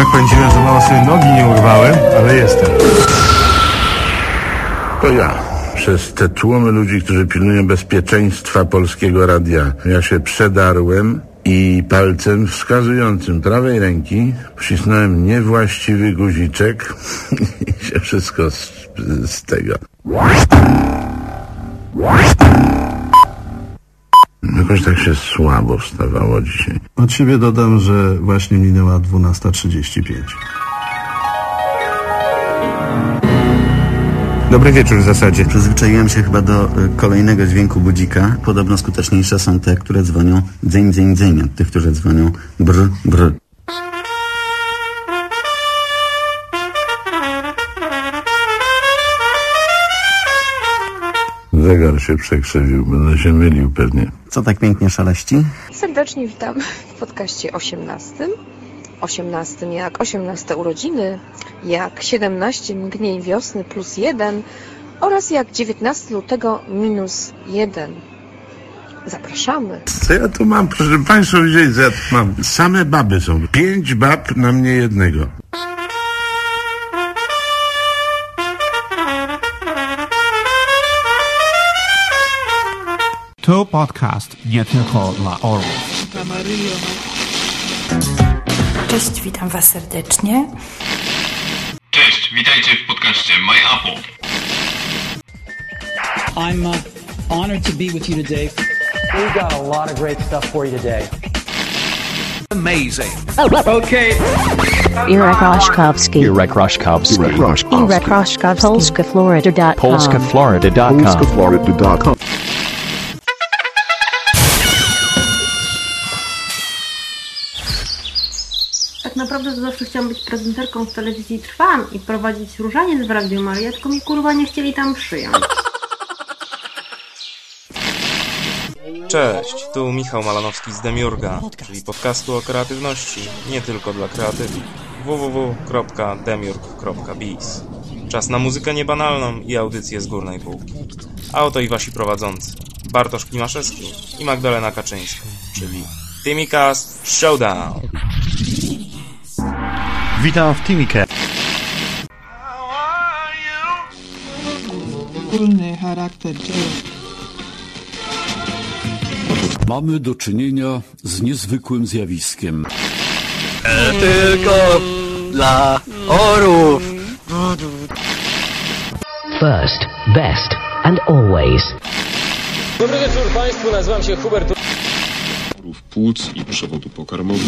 tak pędziłem, że mało sobie nogi nie urwałem, ale jestem. To ja. Przez te tłumy ludzi, którzy pilnują bezpieczeństwa polskiego radia, ja się przedarłem i palcem wskazującym prawej ręki wcisnąłem niewłaściwy guziczek i się wszystko z, z tego. Jakoś tak się słabo wstawało dzisiaj. Od siebie dodam, że właśnie minęła 12.35. Dobry wieczór w zasadzie. Przyzwyczaiłem się chyba do y, kolejnego dźwięku budzika. Podobno skuteczniejsze są te, które dzwonią dzyń, dzyń, dzyń, od tych, którzy dzwonią brr, brr. Zegar się przekrzywił, będę się mylił pewnie. Co tak pięknie szaleści? Serdecznie witam w podcaście 18. 18 jak 18 urodziny, jak 17 mgnień wiosny plus 1 oraz jak 19 lutego minus 1. Zapraszamy. Co ja tu mam? Proszę Państwa, widzieli, co ja tu mam? Same baby są. Pięć bab na mnie jednego. To podcast nie tylko dla orłów. Cześć, witam Was serdecznie. Cześć, witajcie w podcaście My Apple. I'm uh, honored to be with you today. We've got a lot of great stuff for you today. Amazing. Okay. Irek Roszkowski. Irek Roszkowski. Irek Roszkowski. PolskaFlorida.com. PolskaFlorida.com. PolskaFlorida.com naprawdę to zawsze chciałam być prezenterką w telewizji Trwam i prowadzić różaniec w Radio Maria, tylko mi kurwa nie chcieli tam przyjąć. Cześć, tu Michał Malanowski z Demiurga, czyli podcastu o kreatywności, nie tylko dla kreatywi. www.demiurg.biz Czas na muzykę niebanalną i audycję z górnej półki. A oto i wasi prowadzący. Bartosz Klimaszewski i Magdalena Kaczyńska, czyli Timicast Showdown. Witam w Timikę. Ogólny charakter dzieła. Mamy do czynienia z niezwykłym zjawiskiem. Tylko dla orów. First, best and always. Dobry wieczór Państwu, nazywam się Hubert. Orów płuc i przewodu pokarmowego.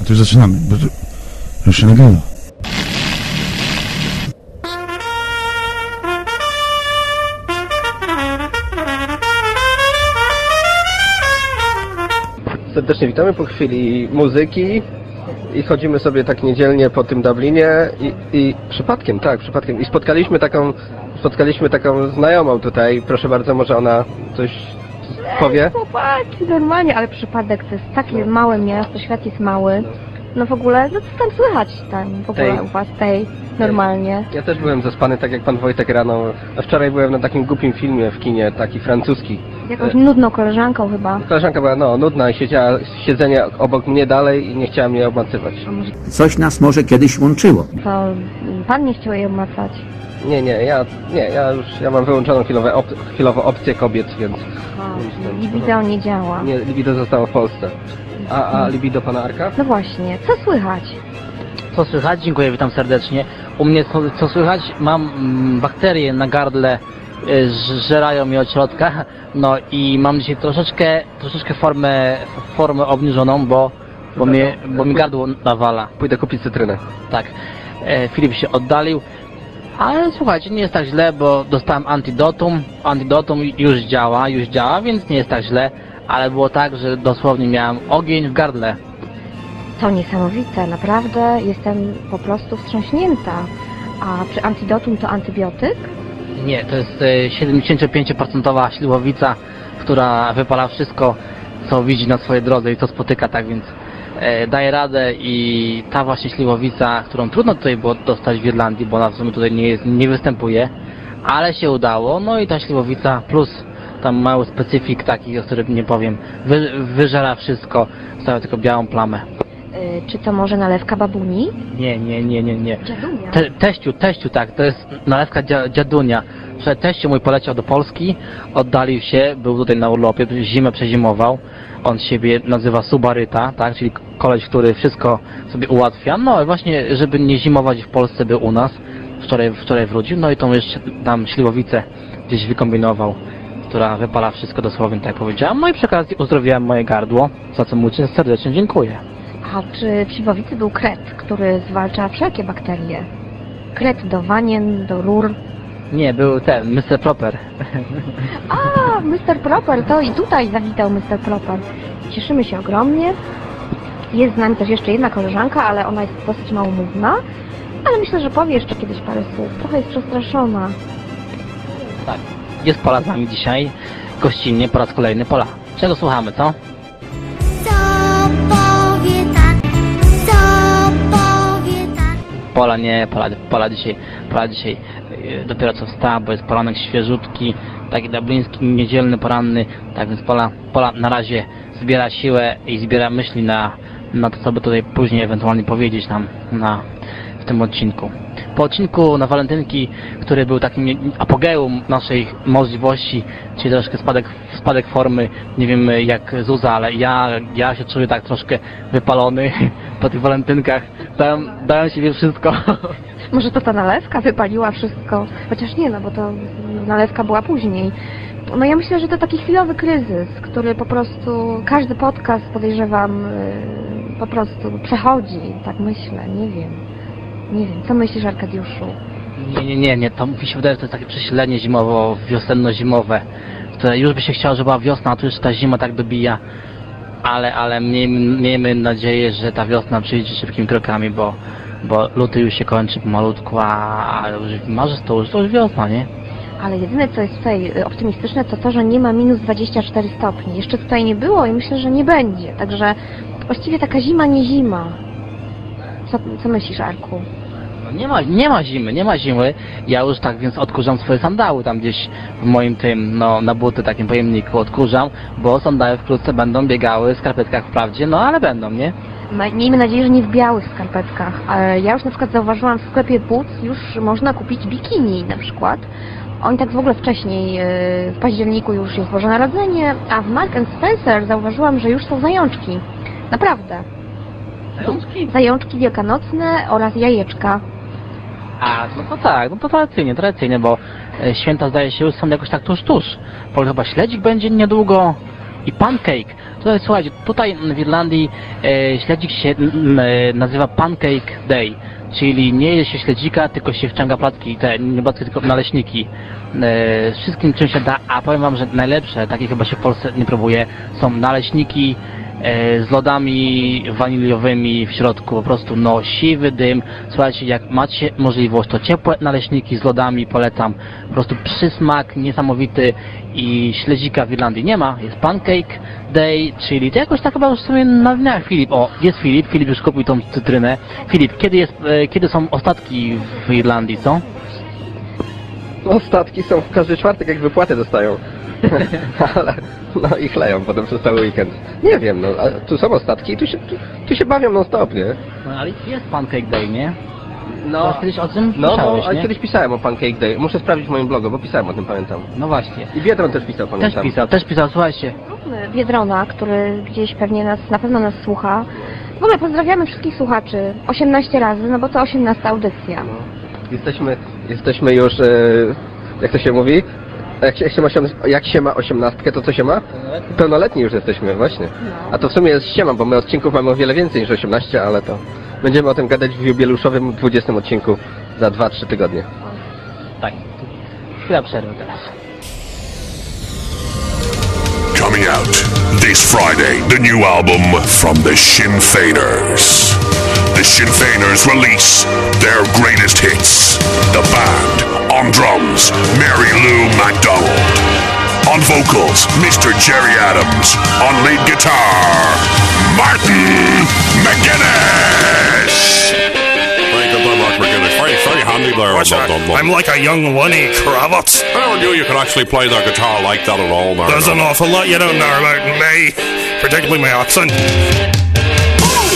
A to już zaczynamy, bo to już się nagrywa. Serdecznie witamy po chwili muzyki i chodzimy sobie tak niedzielnie po tym Dublinie i, i przypadkiem, tak, przypadkiem. I spotkaliśmy taką, spotkaliśmy taką znajomą tutaj. Proszę bardzo, może ona coś powie? Chłopaki, normalnie, ale przypadek to jest takie małe miasto, świat jest mały. No w ogóle, no co tam słychać tam w ogóle Tej. u was tej normalnie? Ja też byłem zaspany, tak jak pan Wojtek rano. A wczoraj byłem na takim głupim filmie w kinie, taki francuski. Jakąś nudną koleżanką chyba. Koleżanka była no, nudna i siedziała siedzenie obok mnie dalej i nie chciała mnie obmacywać. Coś nas może kiedyś łączyło. To pan nie chciał jej obmacać. Nie, nie, ja, nie, ja już, ja mam wyłączoną chwilowe op chwilowo opcję kobiet, więc... A, libido nie działa. Nie, libido zostało w Polsce. A, a libido pana Arka? No właśnie, co słychać? Co słychać? Dziękuję, witam serdecznie. U mnie co, co słychać? Mam mm, bakterie na gardle, y, żerają mnie od środka. No i mam dzisiaj troszeczkę, troszeczkę formę, formę obniżoną, bo, bo, mnie, bo mi gardło nawala. Pójdę kupić cytrynę. Tak. E, Filip się oddalił. Ale słuchajcie, nie jest tak źle, bo dostałem antidotum. Antidotum już działa, już działa, więc nie jest tak źle. Ale było tak, że dosłownie miałem ogień w gardle. To niesamowite, naprawdę jestem po prostu wstrząśnięta. A czy antidotum to antybiotyk? Nie, to jest e, 75% śliwowica, która wypala wszystko, co widzi na swojej drodze i co spotyka, tak więc e, daje radę i ta właśnie śliwowica, którą trudno tutaj było dostać w Irlandii, bo ona w sumie tutaj nie, jest, nie występuje, ale się udało, no i ta śliwowica plus tam mały specyfik taki, o którym nie powiem, wy, wyżera wszystko, stawia tylko białą plamę. Y, Czy to może nalewka babuni? Nie, nie, nie, nie, nie. Dziadunia. Te, teściu, teściu, tak, to jest nalewka dzia, dziadunia. Że teściu mój poleciał do Polski, oddalił się, był tutaj na urlopie, zimę przezimował. On siebie nazywa Subaryta, tak, czyli koleś, który wszystko sobie ułatwia. No i właśnie, żeby nie zimować w Polsce, był u nas. Wczoraj, wczoraj wrócił, no i tą jeszcze tam śliwowicę gdzieś wykombinował, która wypala wszystko dosłownie, tak jak powiedziałem. No i przy okazji uzdrowiłem moje gardło, za co mu serdecznie dziękuję. A czy w śliwowicy był kret, który zwalcza wszelkie bakterie? Kret do wanien, do rur. Nie, był ten, Mr. Proper. A, Mr. Proper, to i tutaj zawitał Mr. Proper. Cieszymy się ogromnie. Jest z nami też jeszcze jedna koleżanka, ale ona jest dosyć małomówna. Ale myślę, że powie jeszcze kiedyś parę słów. Trochę jest przestraszona. Tak. Jest Pola z nami dzisiaj. Gościnnie po raz kolejny. Pola, czego słuchamy, co? Pola nie, Pola, Pola dzisiaj, Pola dzisiaj yy, dopiero co wstała, bo jest poranek świeżutki, taki dubliński, niedzielny, poranny, tak więc Pola, Pola na razie zbiera siłę i zbiera myśli na, na to, co by tutaj później ewentualnie powiedzieć nam na, w tym odcinku. Po odcinku na walentynki, który był takim apogeum naszej możliwości, czyli troszkę spadek, spadek formy, nie wiem jak Zuza, ale ja, ja się czuję tak troszkę wypalony po tych walentynkach. Dałem, dałem siebie wszystko. Może to ta nalewka wypaliła wszystko. Chociaż nie, no bo to nalewka była później. No ja myślę, że to taki chwilowy kryzys, który po prostu każdy podcast podejrzewam yy, po prostu przechodzi. Tak myślę, nie wiem. Nie wiem, co myślisz Arkadiuszu? Nie, nie, nie, nie, to mi się wydaje, że to jest takie przesilenie zimowo, wiosenno-zimowe. Już by się chciało, że była wiosna, a tu już ta zima tak dobija. Ale, ale miejmy, miejmy nadzieję, że ta wiosna przyjdzie szybkimi krokami, bo, bo luty już się kończy pomalutku, a, a już marzec to już, to już wiosna, nie? Ale jedyne, co jest tutaj y, optymistyczne, to to, że nie ma minus 24 stopni. Jeszcze tutaj nie było i myślę, że nie będzie. Także właściwie taka zima, nie zima. Co, co myślisz, Arku? No nie ma, nie ma zimy, nie ma zimy. Ja już tak więc odkurzam swoje sandały tam gdzieś w moim tym, no na buty takim pojemniku odkurzam, bo sandały wkrótce będą biegały w skarpetkach wprawdzie, no ale będą, nie? Miejmy nadzieję, że nie w białych skarpetkach. Ja już na przykład zauważyłam w sklepie Boots już można kupić bikini na przykład. Oni tak w ogóle wcześniej, yy, w październiku już jest Boże Narodzenie, a w Mark Spencer zauważyłam, że już są zajączki. Naprawdę. Zajączki? Zajączki wielkanocne oraz jajeczka. A, no to tak, no to tradycyjnie, tradycyjnie, bo e, święta zdaje się już są jakoś tak tuż, tuż. Bo chyba śledzik będzie niedługo i pancake. Tutaj słuchajcie, tutaj w Irlandii e, śledzik się m, e, nazywa Pancake Day, czyli nie je się śledzika, tylko się wciąga placki, te nie placki, tylko naleśniki. E, wszystkim czym się da, a powiem wam, że najlepsze, takie chyba się w Polsce nie próbuje, są naleśniki z lodami waniliowymi w środku, po prostu no siwy dym. Słuchajcie, jak macie możliwość, to ciepłe naleśniki z lodami polecam. Po prostu przysmak niesamowity i śledzika w Irlandii nie ma. Jest Pancake Day, czyli to jakoś tak chyba już sobie na dniach Filip. O, jest Filip, Filip już kupił tą cytrynę. Filip, kiedy, jest, e, kiedy są ostatki w Irlandii, co? Ostatki są w każdy czwartek, jak wypłatę dostają. Ale no i chleją potem przez cały weekend. Nie wiem, no, a tu są ostatki i tu się, tu, tu się bawią non stop, nie? No ale jest Pancake Day, nie? No, kiedyś o tym no, no nie? kiedyś pisałem o Pancake Day. Muszę sprawdzić w moim blogu, bo pisałem o tym, pamiętam. No właśnie. I Biedron też pisał, Też pamiętam. pisał, też pisał, słuchajcie. Biedrona, który gdzieś pewnie nas, na pewno nas słucha. W ogóle pozdrawiamy wszystkich słuchaczy 18 razy, no bo to 18 audycja. Jesteśmy, jesteśmy już, e, jak to się mówi? Jak się, jak, się ma, osiem- jak się ma osiemnastkę, to co się ma? Pełnoletni już jesteśmy, właśnie. A to w sumie jest ściema, bo my odcinków mamy o wiele więcej niż 18, ale to będziemy o tym gadać w jubiluszowym 20 odcinku za 2-3 tygodnie. Tak. Chwila przerwy teraz. Coming out this Friday, the new album from the Sinn Feiners. The Sinn Feiners release their greatest hits. The band on drums, Mary Lou MacDonald. On vocals, Mr. Jerry Adams. On lead guitar, Martin McGuinness. Very good there, Mark McGuinness. Very, very handy there. What's Dum, that? dum, dum. I'm like a young Winnie Kravitz. I never knew you could actually play the guitar like that at all. There, There's an awful lot you don't know about me, particularly my accent.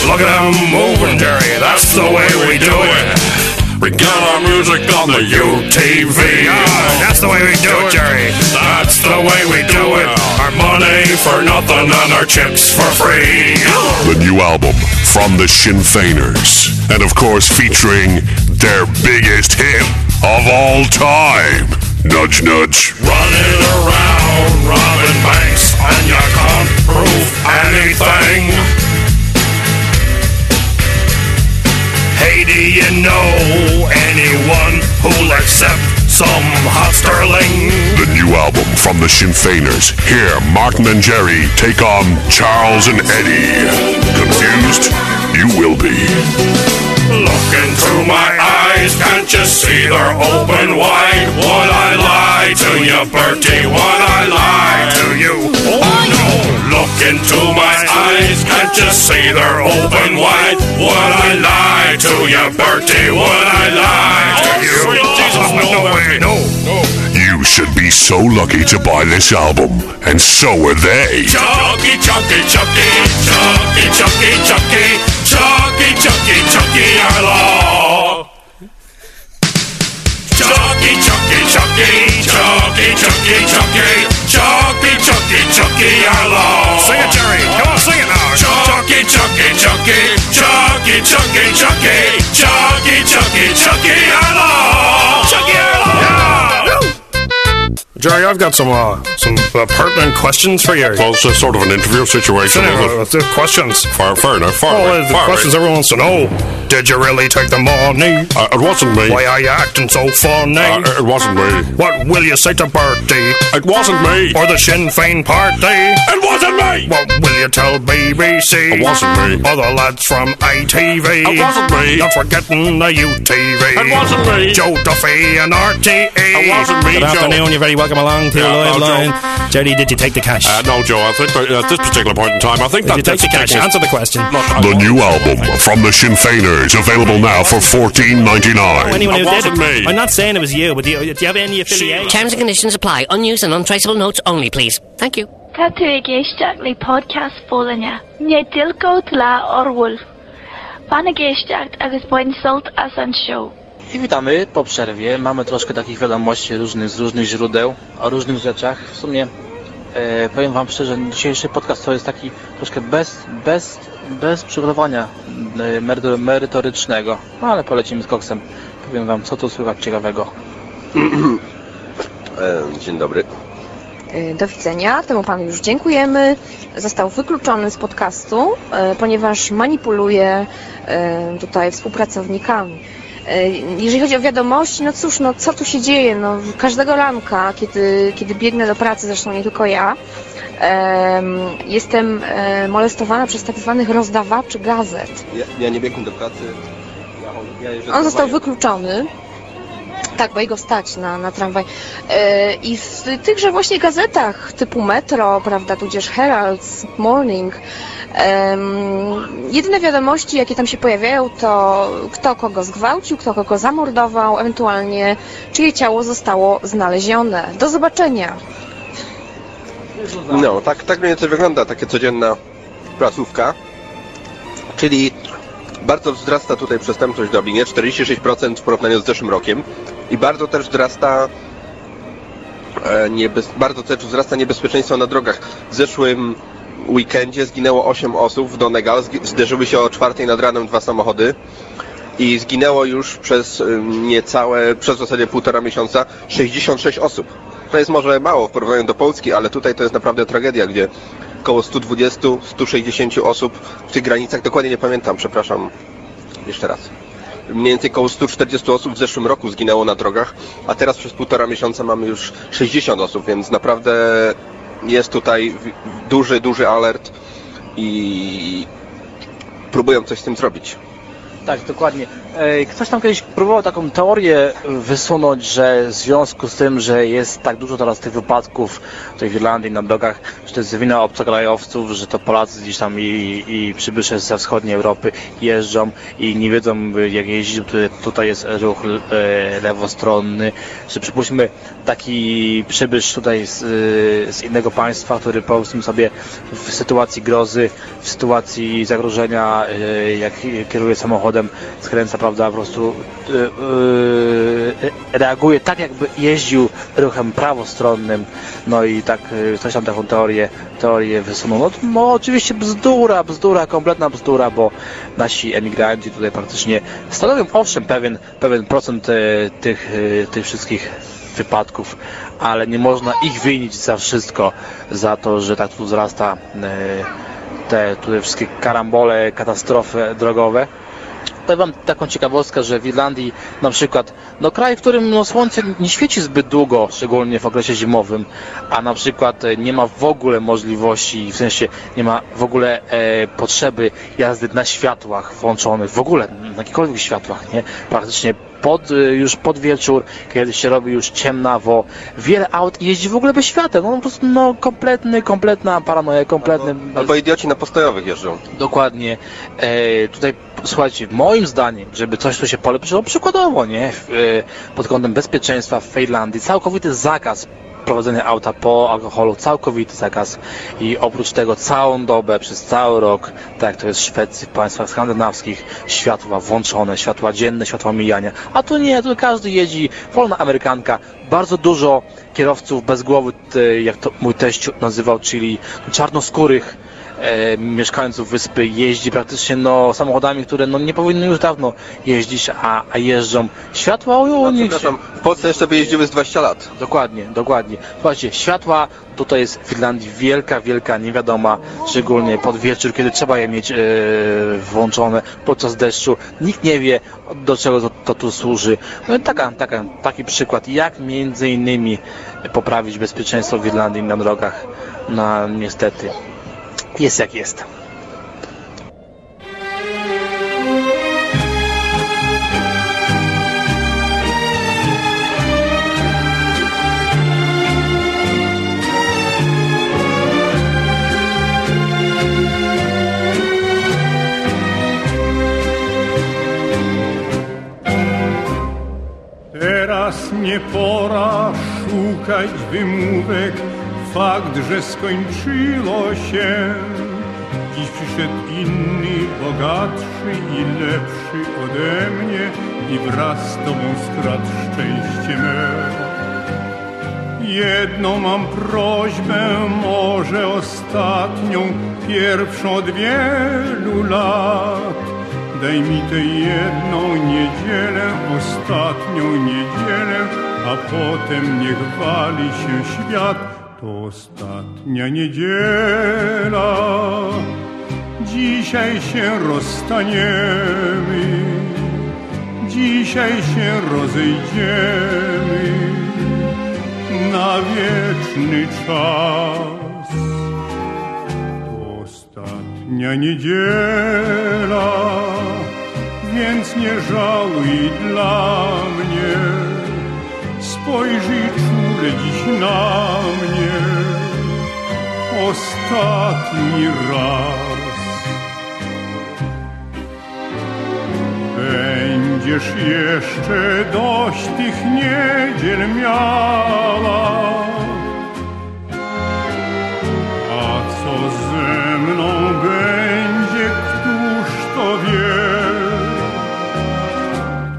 Look at them moving, Jerry. That's the way we do it. We get our music on the UTV. Ah, that's the way we do it, Jerry. That's the way we do it. Our money for nothing and our chips for free. The new album from the Sinn Feiners. And of course, featuring their biggest hit of all time. Nudge, nudge. Running around robbing banks and you can't prove anything. Do you know anyone who'll accept some hot sterling? The new album from the Sinn Feiners. Here, Martin and Jerry take on Charles and Eddie. Confused? You will be. Look into my eyes, can't you see they're open wide? Would I lie to you, Bertie? Would I lie to you? Oh no! Look into my eyes, can't you see they're open wide? Would I lie to you, Bertie? Would I lie to you? Oh, Jesus, no, way, no, no. You should be so lucky to buy this album, and so are they. Chucky, Chucky, Chucky, Chucky, Chucky, Chucky, Chucky, Chucky, Chucky, I love. Chucky, Chucky, Chucky, Chucky, Chucky, Chucky, Chucky, Chucky, Chucky, I love. Sing it, Jerry. Come on, sing it now. Chucky, Chucky, Chucky, Chucky, Chucky, Chucky, Chucky, Chucky, Chucky, I love. Jerry, I've got some uh, some uh, pertinent questions for you. Well, it's a sort of an interview situation. Fair, is it? uh, questions. Fair, fair enough. Fair, Well, right, the fair, questions right. everyone wants to know. Did you really take the money? Uh, it wasn't me. Why are you acting so funny? Uh, it wasn't me. What will you say to Bertie? It wasn't me. Or the Sinn Féin party? It wasn't me. What will you tell BBC? It wasn't me. Or the lads from ITV? It wasn't me. Not forgetting the UTV. It wasn't me. Joe Duffy and RTE. It wasn't me, Good Joe. afternoon, you're very welcome along to Yeah, Live no, Line. Joe. Jerry, did you take the cash? Uh, no, Joe. I think that at this particular point in time, I think did that you take the cash? Answer the question. The new album from the Sinn Feiners, available now for fourteen ninety nine. Anyone who It did it. me. I'm not saying it was you, but do you, do you have any affiliation? Terms and conditions apply. Unused and untraceable notes only, please. Thank you. Tá tú géisteach le podcast fólanne, Né dilgót le orwolf. Pana géisteach agus buin sult as an show. I witamy po przerwie. Mamy troszkę takich wiadomości różnych z różnych źródeł o różnych rzeczach. W sumie e, powiem Wam szczerze, dzisiejszy podcast to jest taki troszkę bez, bez, bez przygotowania e, meryto- merytorycznego. No ale polecimy z koksem. Powiem Wam, co tu słychać ciekawego. Dzień dobry. Y, Do widzenia. Temu panu już dziękujemy. Został wykluczony z podcastu, ponieważ manipuluje tutaj współpracownikami. Y, Jeżeli chodzi o wiadomości, no cóż, no co tu się dzieje? No, każdego ranka, kiedy, kiedy biegnę do pracy, zresztą nie tylko ja, em, jestem e, molestowana przez tak zwanych rozdawaczy gazet. Ja, ja nie biegłem do pracy. Ja, ja On został wykluczony. Tak, bo jego stać na, na tramwaj. E, I w tychże właśnie gazetach typu Metro, prawda, tudzież Herald, Morning, jedyne wiadomości, jakie tam się pojawiają, to kto kogo zgwałcił, kto kogo zamordował, ewentualnie czyje ciało zostało znalezione. Do zobaczenia. No, tak, tak mniej więcej wygląda takie codzienna prasówka. Czyli bardzo wzrasta tutaj przestępczość w Dublinie, 46% w porównaniu z zeszłym rokiem. I bardzo też wzrasta e, niebez... bardzo też wzrasta niebezpieczeństwo na drogach. W zeszłym weekendzie zginęło 8 osób w Donegal, zderzyły się o czwartej nad ranem dwa samochody i zginęło już przez ym, niecałe, przez w zasadzie półtora miesiąca 66 osób. To jest może mało w porównaniu do Polski, ale tutaj to jest naprawdę tragedia, gdzie około 120-160 osób w tych granicach, dokładnie nie pamiętam, przepraszam, jeszcze raz. Mniej więcej około 140 osób w zeszłym roku zginęło na drogach, a teraz przez półtora miesiąca mamy już 60 osób, więc naprawdę jest tutaj duży, duży alert i próbują coś z tym zrobić. Tak, dokładnie. Ktoś tam kiedyś próbował taką teorię wysunąć, że w związku z tym, że jest tak dużo teraz tych wypadków tutaj w Irlandii na drogach, że to jest wina obcokrajowców, że to Polacy gdzieś tam i, i przybysze ze wschodniej Europy jeżdżą i nie wiedzą jak jeździć, tutaj, tutaj jest ruch e, lewostronny, że przypuśćmy taki przybysz tutaj z, e, z innego państwa, który powiedzmy sobie w sytuacji grozy, w sytuacji zagrożenia, e, jak kieruje samochodem, skręca, prawda, po prostu e, e, reaguje tak, jakby jeździł ruchem prawostronnym, no i tak ktoś tam taką teorię, teorię wysunął. No, no oczywiście bzdura, bzdura, kompletna bzdura, bo nasi emigranci tutaj praktycznie stanowią owszem pewien, pewien procent tych, tych wszystkich wypadków, ale nie można ich winić za wszystko, za to, że tak tu wzrasta te tutaj wszystkie karambole, katastrofy drogowe. Powiem Wam taką ciekawostkę, że w Irlandii na przykład, no kraj, w którym no, słońce nie świeci zbyt długo, szczególnie w okresie zimowym, a na przykład e, nie ma w ogóle możliwości, w sensie nie ma w ogóle e, potrzeby jazdy na światłach włączonych, w ogóle na jakichkolwiek światłach, nie? Praktycznie pod, e, już pod wieczór, kiedy się robi już ciemnawo, wiele aut jeździ w ogóle bez świateł, no po prostu no kompletny, kompletna paranoja, kompletny... Albo idioci na postojowych jeżdżą. Dokładnie. E, tutaj słuchajcie, moim zdaniem, żeby coś tu się polepszyło, przykładowo, nie? E, pod kątem bezpieczeństwa w Irlandii, całkowity zakaz prowadzenia auta po alkoholu, całkowity zakaz i oprócz tego całą dobę, przez cały rok, tak jak to jest w Szwecji, w państwach skandynawskich, światła włączone, światła dzienne, światła mijania, a tu nie, tu każdy jeździ, wolna amerykanka, bardzo dużo kierowców bez głowy, jak to mój teść nazywał, czyli czarnoskórych, e, mieszkańców wyspy jeździ praktycznie no, samochodami, które no, nie powinny już dawno jeździć, a, a jeżdżą. Światła u No, nich przepraszam, w Polsce jeszcze by jeździły z 20 lat. Dokładnie, dokładnie. Słuchajcie, światła tutaj jest w Irlandii wielka, wielka niewiadoma, szczególnie pod wieczór, kiedy trzeba je mieć e, włączone podczas deszczu. Nikt nie wie, do czego to, to tu służy. No i taka, taka, taki przykład, jak między innymi poprawić bezpieczeństwo w Irlandii na drogach. No niestety, jest jak jest. Teraz nie pora szukać wymówek, fakt, że skończyło się. Dziś przyszedł inny, bogatszy i lepszy ode mnie i wraz z tobą skradł szczęście me. Jedną mam prośbę, może ostatnią, pierwszą od wielu lat. Daj mi tę jedną niedzielę, ostatnią niedzielę, a potem niech wali się świat. To ostatnia niedziela. Dzisiaj się rozstaniemy, dzisiaj się rozejdziemy na wieczny czas. Ostatnia niedziela, więc nie żałuj dla mnie. Ostatni raz. Będziesz jeszcze dość tych niedziel miała. A co ze mną będzie, któż to wie?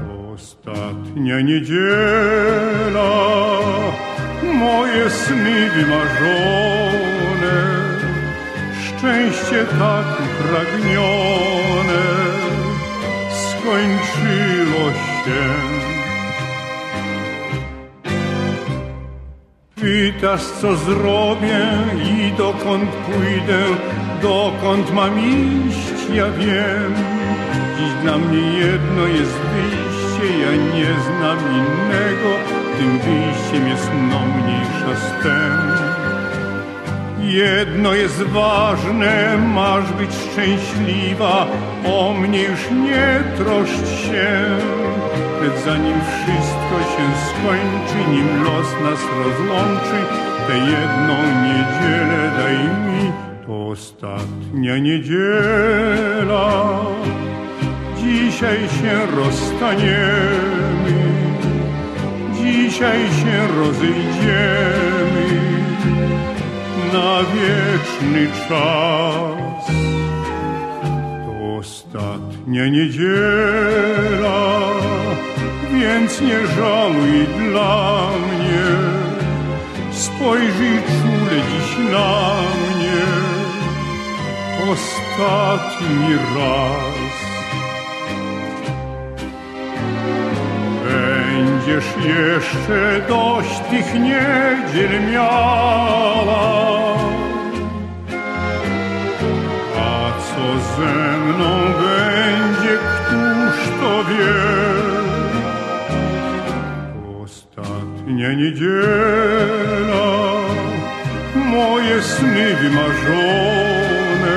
To ostatnia niedziela, moje sny wymarzone, szczęście tak upragnione skończyło się. Pytasz, co zrobię i dokąd pójdę, dokąd mam iść, ja wiem. Dziś dla mnie jedno jest wyjście, ja nie znam innego, tym wyjściem jest no mniejsza z. Jedno jest ważne, masz być szczęśliwa, o mnie już nie troszcz się. Lecz zanim wszystko się skończy, nim los nas rozłączy, tę jedną niedzielę daj mi, to ostatnia niedziela. Dzisiaj się rozstaniemy, dzisiaj się rozejdziemy na wieczny czas. To ostatnia niedziela, więc nie żaluj dla mnie. Spojrzyj czule dziś na mnie, ostatni raz. Będziesz jeszcze dość tych niedziel miała. Co ze mną będzie, któż to wie? Ostatnia niedziela, moje sny wymarzone,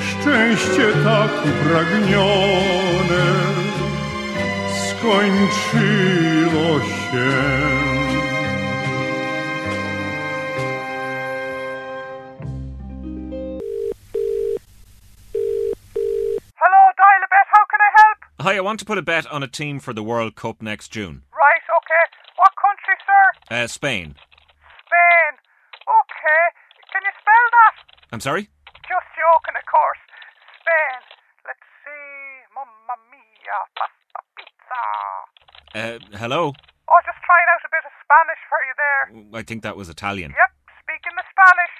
szczęście tak upragnione skończyło się. Want to put a bet on a team for the World Cup next June. Right, okay. What country, sir? Uh, Spain. Spain. Okay. Can you spell that? I'm sorry? Just joking, of course. Spain. Let's see. Mamma mia. Pasta pizza. Uh, hello? Oh, just trying out a bit of Spanish for you there. I think that was Italian. Yep, speaking the Spanish.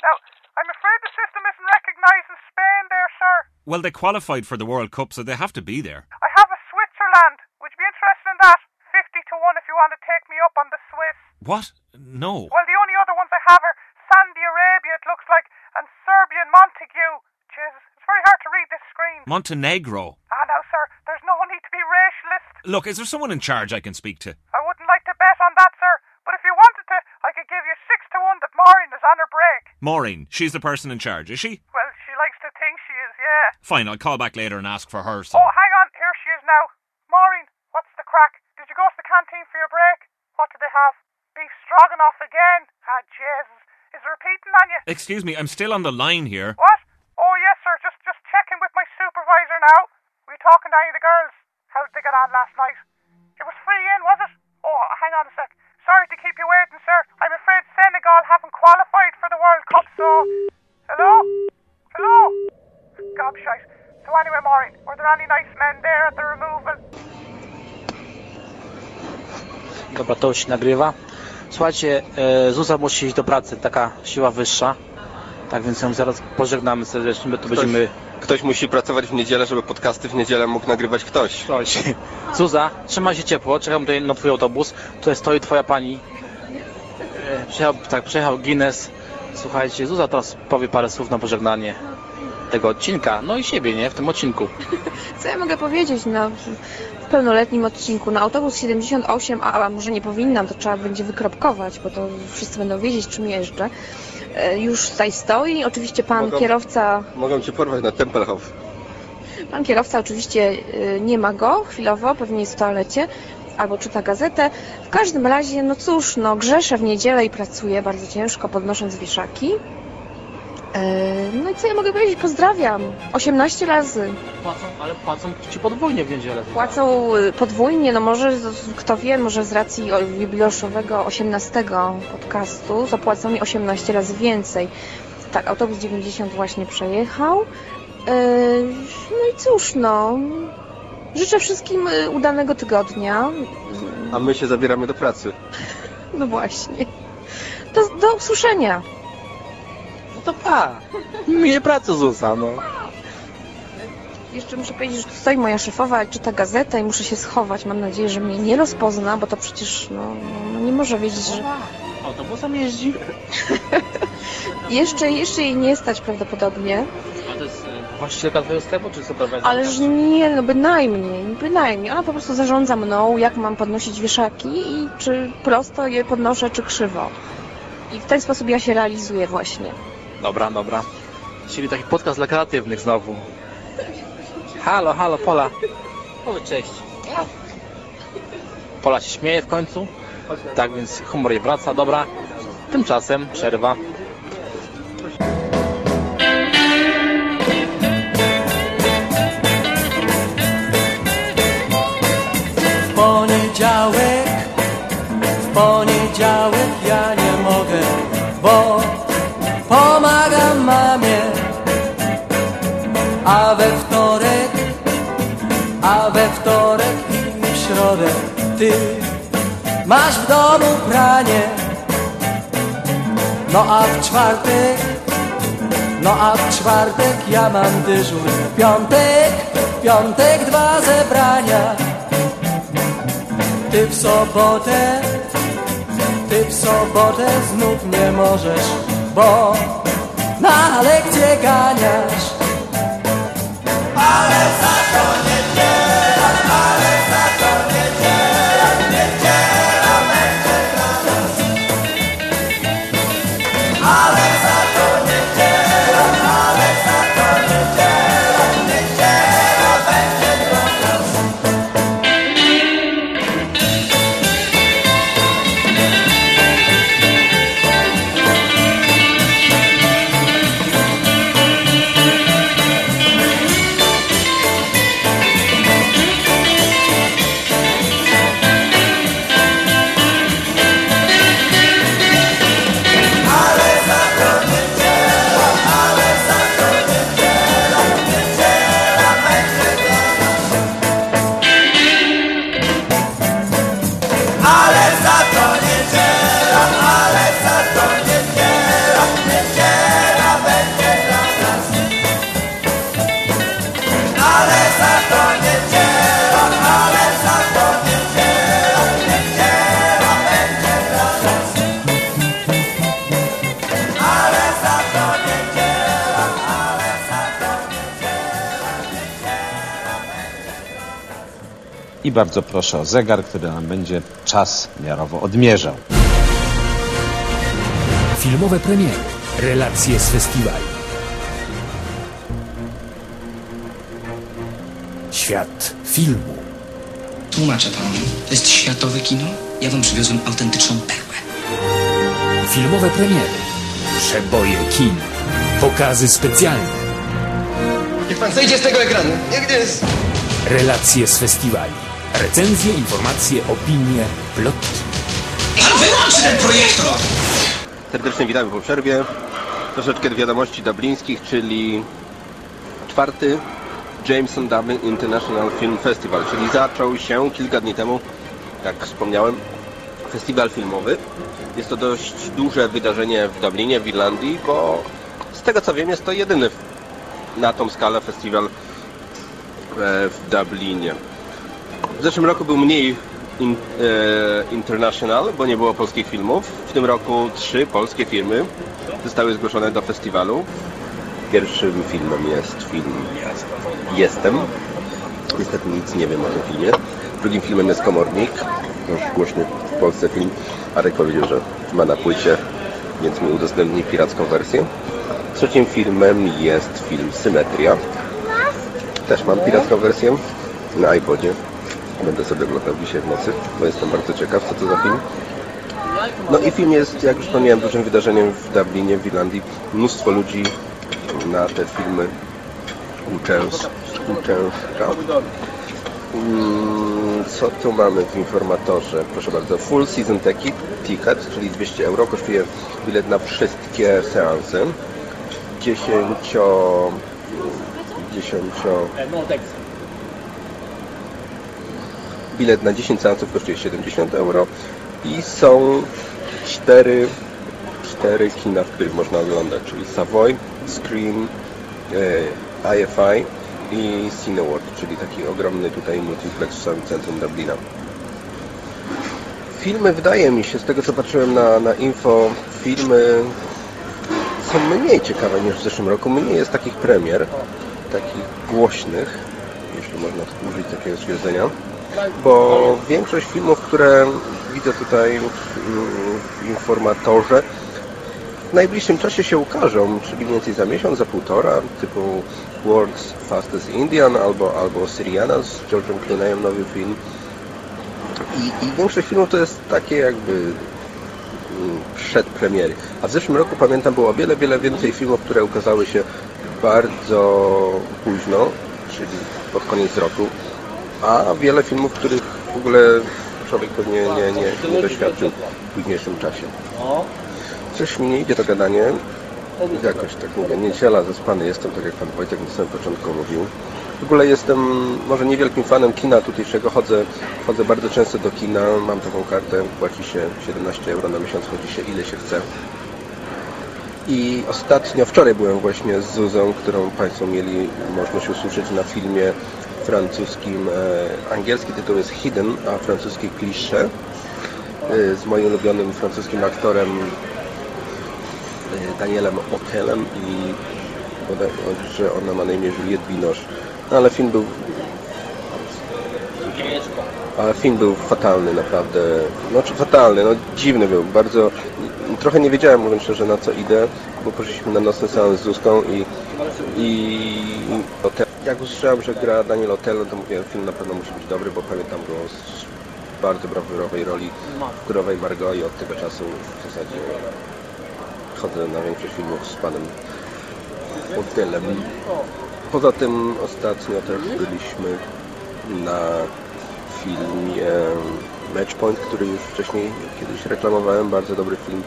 Now, I'm afraid the system isn't recognising Spain there, sir. Well, they qualified for the World Cup, so they have to be there. I have a Switzerland. Would you be interested in that? 50 to 1 if you want to take me up on the Swiss. What? No. Well, the only other ones I have are Saudi Arabia, it looks like, and Serbia and Montague. Jesus, it's very hard to read this screen. Montenegro. Ah, no, sir, there's no need to be racialist. Look, is there someone in charge I can speak to? I wouldn't like to bet on that, sir, but if you wanted to, I could give you 6 to 1 that Maureen is on her break. Maureen. She's the person in charge, is she? Well, she likes to think she is, yeah. Fine, I'll call back later and ask for her. So. Oh, hang on, here she is now. Maureen, what's the crack? Did you go to the canteen for your break? What do they have? Beef stroganoff again? Ah, Jesus. Is it repeating on you? Excuse me, I'm still on the line here. What? Oh, yes, sir. Just just checking with my supervisor now. Were you talking to any of the girls? How did they get on last night? Dobra, to już się nagrywa. Słuchajcie, e, Zuza musi iść do pracy, taka siła wyższa. Tak więc ją zaraz pożegnamy serdecznie, bo to Ktoś, będziemy... ktoś musi pracować w niedzielę, żeby podcasty w niedzielę mógł nagrywać ktoś. Ktoś. Zuza, trzymaj się ciepło, czekam tutaj na twój autobus. Tutaj stoi twoja pani. E, Przyjechał, tak, przyjechał Guinness. Słuchajcie, Zuza teraz powie parę słów na pożegnanie tego odcinka, no i siebie, nie? W tym odcinku. Co ja mogę powiedzieć? No, pełnoletnim odcinku na autobus 78, a, a może nie powinnam, to trzeba będzie wykropkować, bo to wszyscy będą wiedzieć, czym jeżdżę. E, Już tutaj stoi. Oczywiście pan Mogą- kierowca, Mogą cię porwać na Tempelhof. pan kierowca oczywiście e, nie ma go chwilowo, pewnie jest w toalecie albo czyta gazetę. W każdym razie, no cóż, no grzeszę w niedzielę i pracuję bardzo ciężko, podnosząc wieszaki. No i co ja mogę powiedzieć? Pozdrawiam. 18 razy. Płacą, ale płacą ci podwójnie w niedzielę. Płacą y, podwójnie, no może, kto wie, może z racji jubileuszowego 18 podcastu zapłacą mi 18 razy więcej. Tak, autobus 90 właśnie przejechał. Yy, No i cóż, no. Życzę wszystkim y, udanego tygodnia. A my się zabieramy do pracy. No właśnie. Do, do usłyszenia. To pa. Miłej pracy, Zuza, no. Jeszcze muszę powiedzieć, że tu stoi moja szefowa, czyta gazetę i muszę się schować. Mam nadzieję, że mnie nie rozpozna, bo to przecież no, no, no nie może wiedzieć, że... Autobusem jeździ? Jeszcze, jeszcze jej nie stać prawdopodobnie. A to jest e, właścicielka twojego sklepu, czy superwizor? Ależ nie, no bynajmniej, bynajmniej. Ona po prostu zarządza mną, jak mam podnosić wieszaki i czy prosto je podnoszę, czy krzywo. i w ten sposób ja się realizuję właśnie. Dobra, dobra. Czyli taki podcast dla kreatywnych znowu. Halo, halo, Pola. Powiedz cześć. Pola się śmieje w końcu. Tak więc humor jej wraca, dobra. Tymczasem przerwa. W poniedziałek, w poniedziałek ja nie mogę, bo pomagam mamie. A we wtorek, a we wtorek i w środę ty masz w domu pranie. No a w czwartek, no a w czwartek ja mam dyżur. W piątek, w piątek dwa zebrania. Ty w sobotę, ty w sobotę znów nie możesz, bo na lekcję ganiasz. Ale za to niedziela, bardzo proszę o zegar, który nam będzie czas miarowo odmierzał. Filmowe premiery, relacje z festiwali. Świat filmu. Tłumaczę panu. To jest światowe kino. Ja wam przywiozłem autentyczną perłę. Filmowe premiery, przeboje kin, pokazy specjalne, Niech pan zejdzie z tego ekranu. Niech jest. relacje z festiwali, recenzje, informacje, opinie, plotki. Pan wyłączy ten projektor! Serdecznie witamy po przerwie. Troszeczkę wiadomości dublińskich, czyli czwarty Jameson Dublin International Film Festival, czyli zaczął się kilka dni temu, jak wspomniałem, festiwal filmowy. Jest to dość duże wydarzenie w Dublinie, w Irlandii, bo z tego co wiem jest to jedyny na tą skalę festiwal e, w Dublinie. W zeszłym roku był mniej in, e, international, bo nie było polskich filmów. W tym roku trzy polskie filmy zostały zgłoszone do festiwalu. Pierwszym filmem jest film Jestem. Niestety nic nie wiem o tym filmie. Drugim filmem jest Komornik. Już głośny w Polsce film. Arek powiedział, że ma na płycie, więc mi udostępni piracką wersję. Trzecim filmem jest film Symetria. Też mam piracką wersję na iPodzie. Będę sobie oglądał dzisiaj w nocy, bo jestem bardzo ciekaw, co to za film. No i film jest, jak już wspomniałem, dużym wydarzeniem w Dublinie, w Irlandii. Mnóstwo ludzi na te filmy uczęs- uczęszcza. Mm, Co tu mamy w informatorze? Proszę bardzo, full season ticket czyli 200 euro, kosztuje bilet na wszystkie seanse. 10 10 Bilet na 10 seansów kosztuje 70 euro i są 4, 4 kina, w których można oglądać, czyli Savoy, Scream, e, IFI i Cineworld, czyli taki ogromny tutaj multiplex w samym centrum Dublina. Filmy, wydaje mi się, z tego co patrzyłem na, na info, filmy są mniej ciekawe niż w zeszłym roku. Mniej jest takich premier, takich głośnych, jeśli można użyć takiego stwierdzenia, bo większość filmów, które widzę tutaj w, informatorze, w najbliższym czasie się ukażą, czyli mniej więcej za miesiąc, za półtora, typu World's Fastest Indian albo, albo Syriana z George'em Clooneyem, nowy film. I, I większość filmów to jest takie jakby mm, przedpremiery. A w zeszłym roku pamiętam było wiele, wiele więcej filmów, które ukazały się bardzo późno, czyli pod koniec roku, a wiele filmów, których w ogóle człowiek pewnie nie, nie, nie doświadczył w późniejszym czasie. Coś mi nie idzie to gadanie. Jakoś tak mówię, niedziela zaspany jestem, tak jak Pan Wojtek na samym początku mówił. W ogóle jestem może niewielkim fanem kina tutejszego, chodzę, chodzę bardzo często do kina, mam taką kartę, płaci się 17 euro na miesiąc, chodzi się ile się chce. I ostatnio, wczoraj byłem właśnie z Zuzą, którą Państwo mieli możliwość usłyszeć na filmie francuskim. E, angielski tytuł jest Hidden, a francuski Cliché. E, z moim ulubionym francuskim aktorem e, Danielem Otelem i że ona ma na imię Juliette Binoche. No, ale film był ale film był fatalny naprawdę. No czy fatalny, no dziwny był. Bardzo trochę nie wiedziałem mówiąc szczerze na co idę, bo poszliśmy na nocny seans z Zuzką i, i jak usłyszałem, że gra Daniel Otello, to mówiłem, film na pewno musi być dobry, bo pamiętam go z bardzo brawurowej roli w Górowej Margot i od tego czasu w zasadzie chodzę na większość filmów z panem Otelem. Poza tym ostatnio też byliśmy na filmie Matchpoint, który już wcześniej kiedyś reklamowałem, bardzo dobry film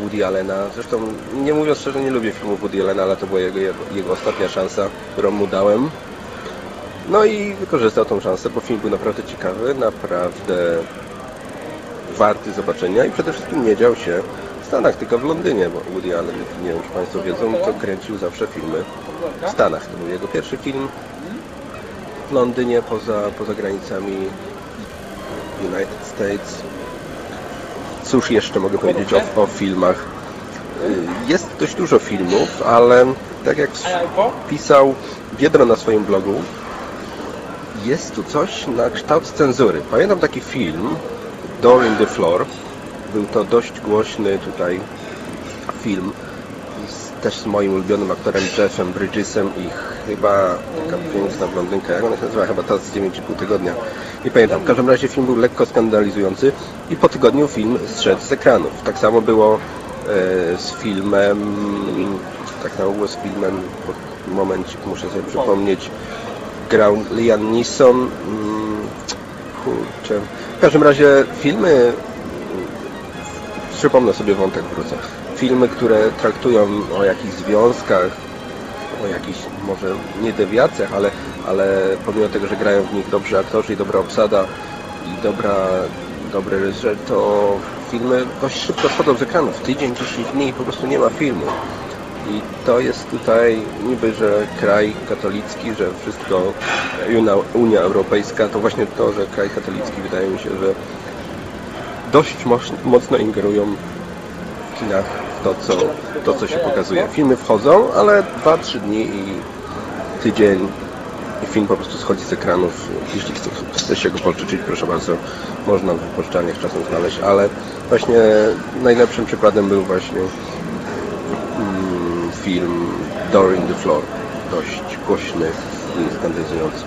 Woody Allena. Zresztą nie mówiąc szczerze, nie lubię filmów Woody Allena, ale to była jego, jego, ostatnia szansa, którą mu dałem. No i wykorzystał tą szansę, bo film był naprawdę ciekawy, naprawdę warty zobaczenia i przede wszystkim nie dział się w Stanach, tylko w Londynie, bo Woody Allen, nie wiem czy Państwo wiedzą, to kręcił zawsze filmy w Stanach. To był jego pierwszy film w Londynie, poza, poza granicami United States. Cóż jeszcze mogę powiedzieć o, o filmach? Jest dość dużo filmów, ale tak jak pisał Biedro na swoim blogu, jest tu coś na kształt cenzury. Pamiętam taki film, Door in the Floor. Był to dość głośny tutaj film, z, też z moim ulubionym aktorem Jeffem Bridgesem i chyba taka piękna blondynka, jak ona się nazywa, chyba ta z 9,5 tygodnia. Nie pamiętam. W każdym razie film był lekko skandalizujący i po tygodniu film zszedł z ekranów. Tak samo było e, z filmem, tak samo było z filmem, momencik muszę sobie przypomnieć, grał Liam Neeson. Mm, kurczę. W każdym razie filmy, przypomnę sobie wątek, wrócę. Filmy, które traktują o jakichś związkach, o jakichś może nie dewiacjach, ale, ale pomimo tego, że grają w nich dobrzy aktorzy i dobra obsada i dobra, dobry reżyser, to filmy dość szybko schodzą z ekranów. Tydzień, 10 dni po prostu nie ma filmu. I to jest tutaj niby, że kraj katolicki, że wszystko Unia, Europejska, to właśnie to, że kraj katolicki wydaje mi się, że dość mocno ingerują w kinach to, co, to, co się pokazuje. Filmy wchodzą, ale 2-3 dni i tydzień i film po prostu schodzi z ekranów. Jeśli chce, się go poczyczyć, proszę bardzo, można w wypożyczalniach czasem znaleźć, ale właśnie najlepszym przykładem był właśnie film Door in the Floor. Dość głośny i skandalizujący.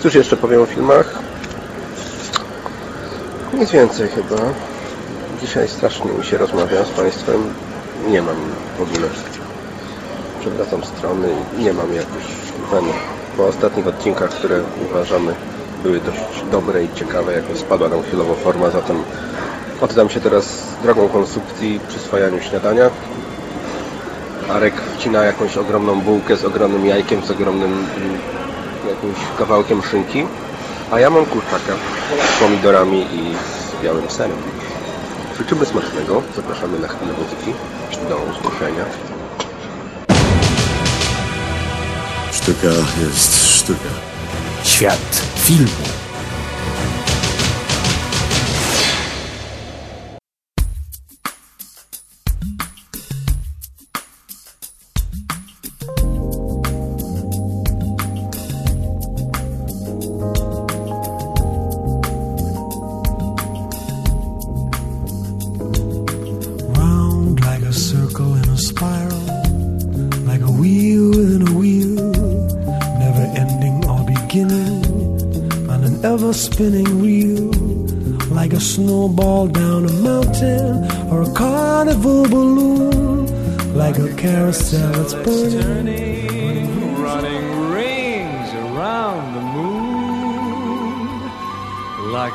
Cóż jeszcze powiem o filmach? Nic więcej chyba. Dzisiaj strasznie mi się rozmawia z Państwem. Nie mam w ogóle. Przewracam strony i nie mam jakoś ten, po ostatnich odcinkach, które uważamy były dość dobre i ciekawe, jakoś spadła nam chwilowo forma, zatem oddam się teraz drogą konsumpcji przyswajaniu śniadania Arek wcina jakąś ogromną bułkę z ogromnym jajkiem, z ogromnym mm, jakimś kawałkiem szynki, a ja mam kurczaka z pomidorami i z białym serem. Życzymy smacznego, zapraszamy na chwilę muzyki do usłyszenia. Sztuka jest sztuka. Świat filmu.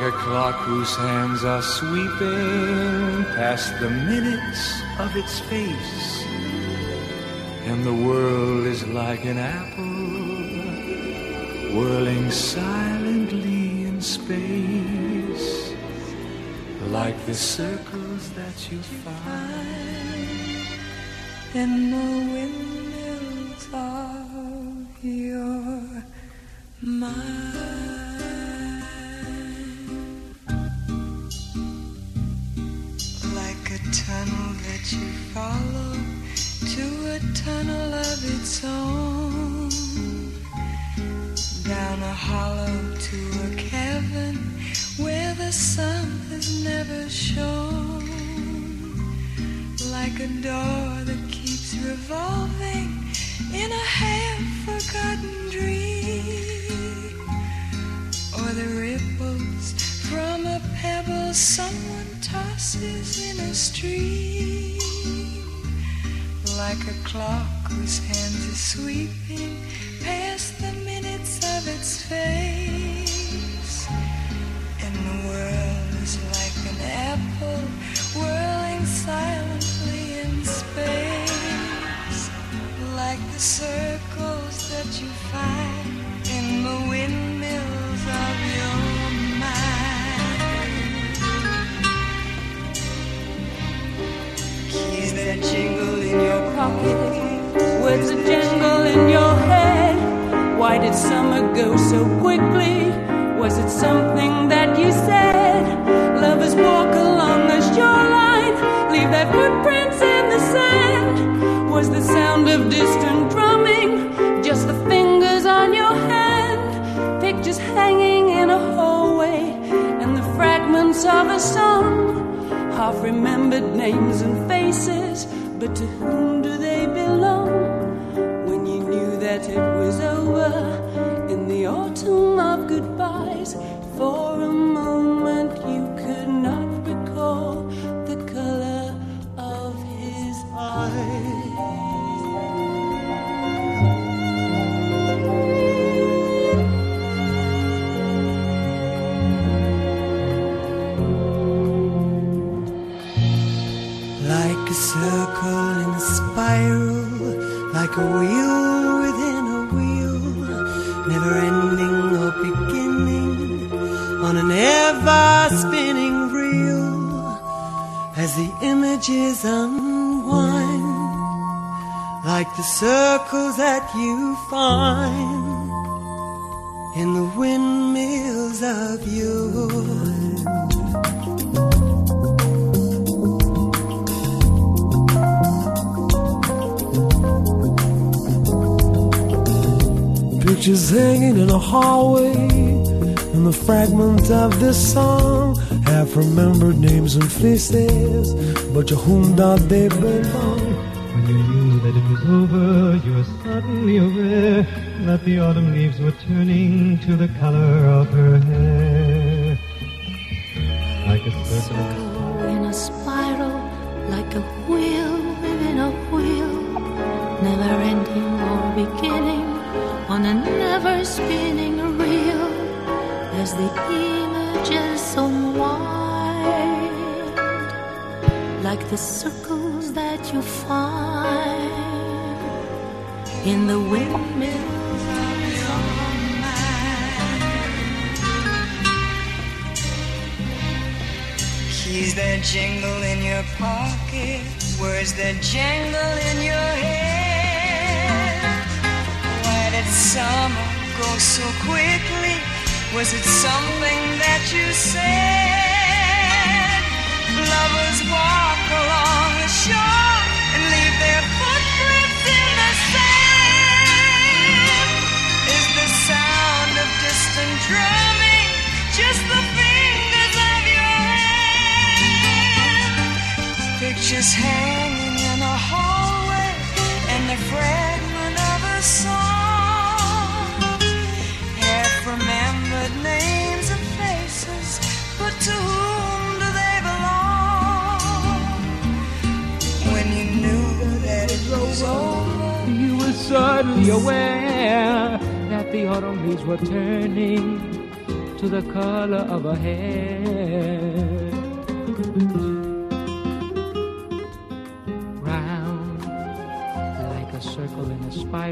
A clock whose hands are sweeping past the minutes of its face, and the world is like an apple whirling silently in space, like the circles that you find in the windmills its own. Down a hollow to a cavern where the sun has never shone. Like a door that keeps revolving in a half forgotten dream. Or the ripples from a pebble someone tosses in a stream. Like a clock whose hands are sweeping hallway, and the fragment of this song have remembered names and faces, but to whom do they belong? When you knew that it was over, you were suddenly aware that the autumn leaves were turning to the color pocket, words that jangle in your head. Why did summer go so quickly? Was it something that you said? Lovers walk along the shore and leave their pictures hanging in a hallway and the fragment of a song. Half remembered names and faces, but to whom do they belong? When you knew that it was over, you were suddenly aware that the autumn leaves were turning to the color of her hair.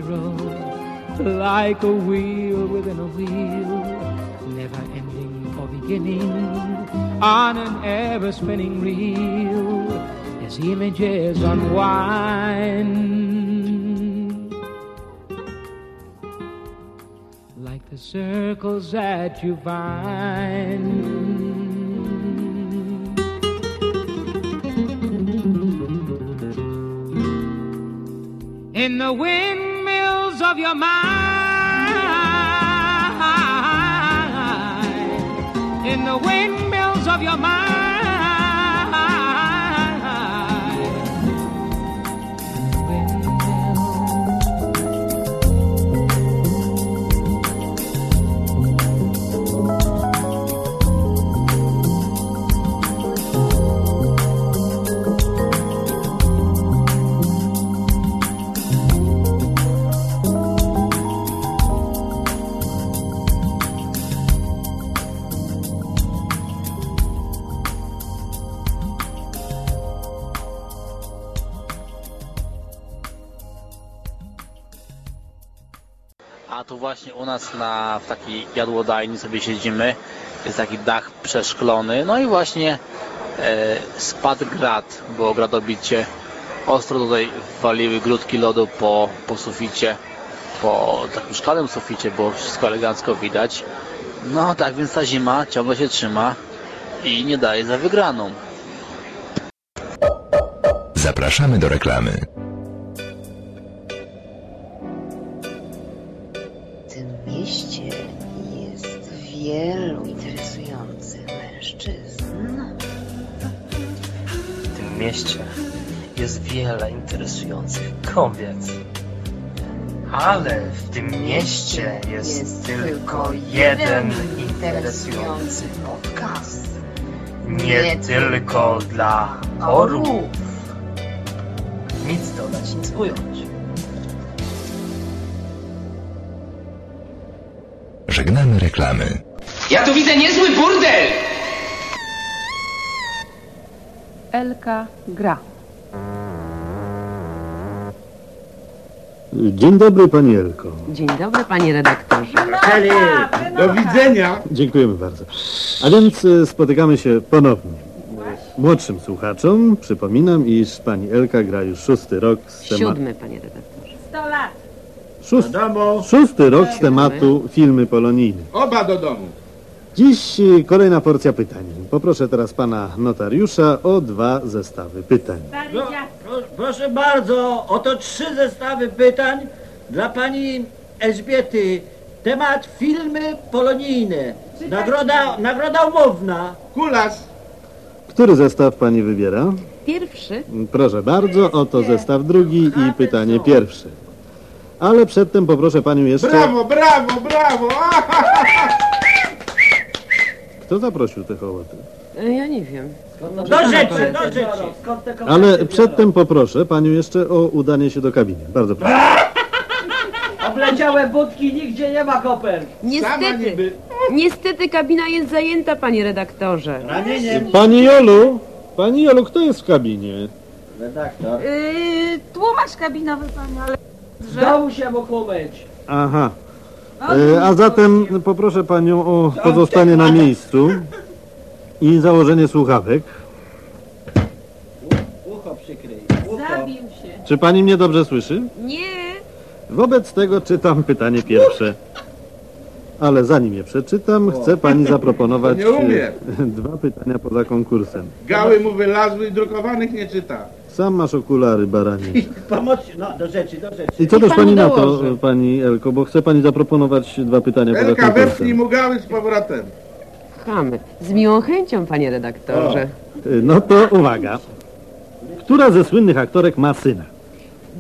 Spiral, like a wheel within a wheel, never ending or beginning on an ever spinning reel as images unwind. Like the circles that you find. In the windmills of your mind. In the windmills of your mind. Właśnie u nas na, w takiej jadłodajni sobie siedzimy. Jest taki dach przeszklony. No i właśnie e, spadł grad, było gradobicie. Ostro tutaj waliły grudki lodu po, po suficie. Po takim szklanym suficie było wszystko elegancko widać. No tak więc ta zima ciągle się trzyma i nie daje za wygraną. Zapraszamy do reklamy. Mieście jest wiele interesujących kobiet. Ale w tym mieście jest, tylko jeden interesujący podcast. Nie tylko dla orłów. Nic dodać, nic ująć. Żegnamy reklamy. Ja tu widzę niezły burdel! Elka gra. Dzień dobry Pani Elko. Dzień dobry, panie redaktorze. Heli, do widzenia. Dziękujemy bardzo. A więc e, spotykamy się ponownie. Młodszym słuchaczom przypominam, iż Pani Elka gra już szósty rok z tematu... Siódmy, panie redaktorze. 100 lat. Szósty, szósty rok z tematu filmy polonijne. Oba do domu. Dziś e, kolejna porcja pytań. Poproszę teraz Pana notariusza o dwa zestawy pytań. No, pro, proszę bardzo, oto trzy zestawy pytań dla pani Elżbiety. Temat filmy polonijne. Nagroda, nagroda umowna. Kulas. Który zestaw Pani wybiera? Pierwszy. Proszę bardzo, oto zestaw drugi i pytanie pierwsze. Ale przedtem poproszę Panią jeszcze... Brawo, brawo, brawo! Kto zaprosił te hołoty? E, Ja nie wiem. Do rzeczy, do rzeczy. Ale przedtem poproszę Panią jeszcze o udanie się do kabiny. Bardzo proszę. Obleciałe budki, nigdzie nie ma koper. Niestety, niestety kabina jest zajęta, panie redaktorze. Ramieniem. Pani Jolu! Pani Jolu, kto jest w kabinie? Redaktor. Yy, tłumacz kabinowy, panie, ale... Z domu się mógł umyć. Aha. E, a zatem poproszę Panią o pozostanie na miejscu i założenie słuchawek. Ucho przykryj. Zabił się. Czy Pani mnie dobrze słyszy? Nie. Wobec tego czytam pytanie pierwsze. Ale zanim je przeczytam, chcę Pani zaproponować Nie umie. e, dwa pytania poza konkursem. Gały mu wylazły i drukowanych nie czyta. Sam masz okulary, baranie. Pomoc, no do rzeczy, do rzeczy. I co też Pani na to, Pani Elko, bo chcę Pani zaproponować dwa pytania Elka, konkursem. wepnij mu gały z powrotem. Mamy. Z miłą chęcią, panie redaktorze. No to uwaga. Która ze słynnych aktorek ma syna?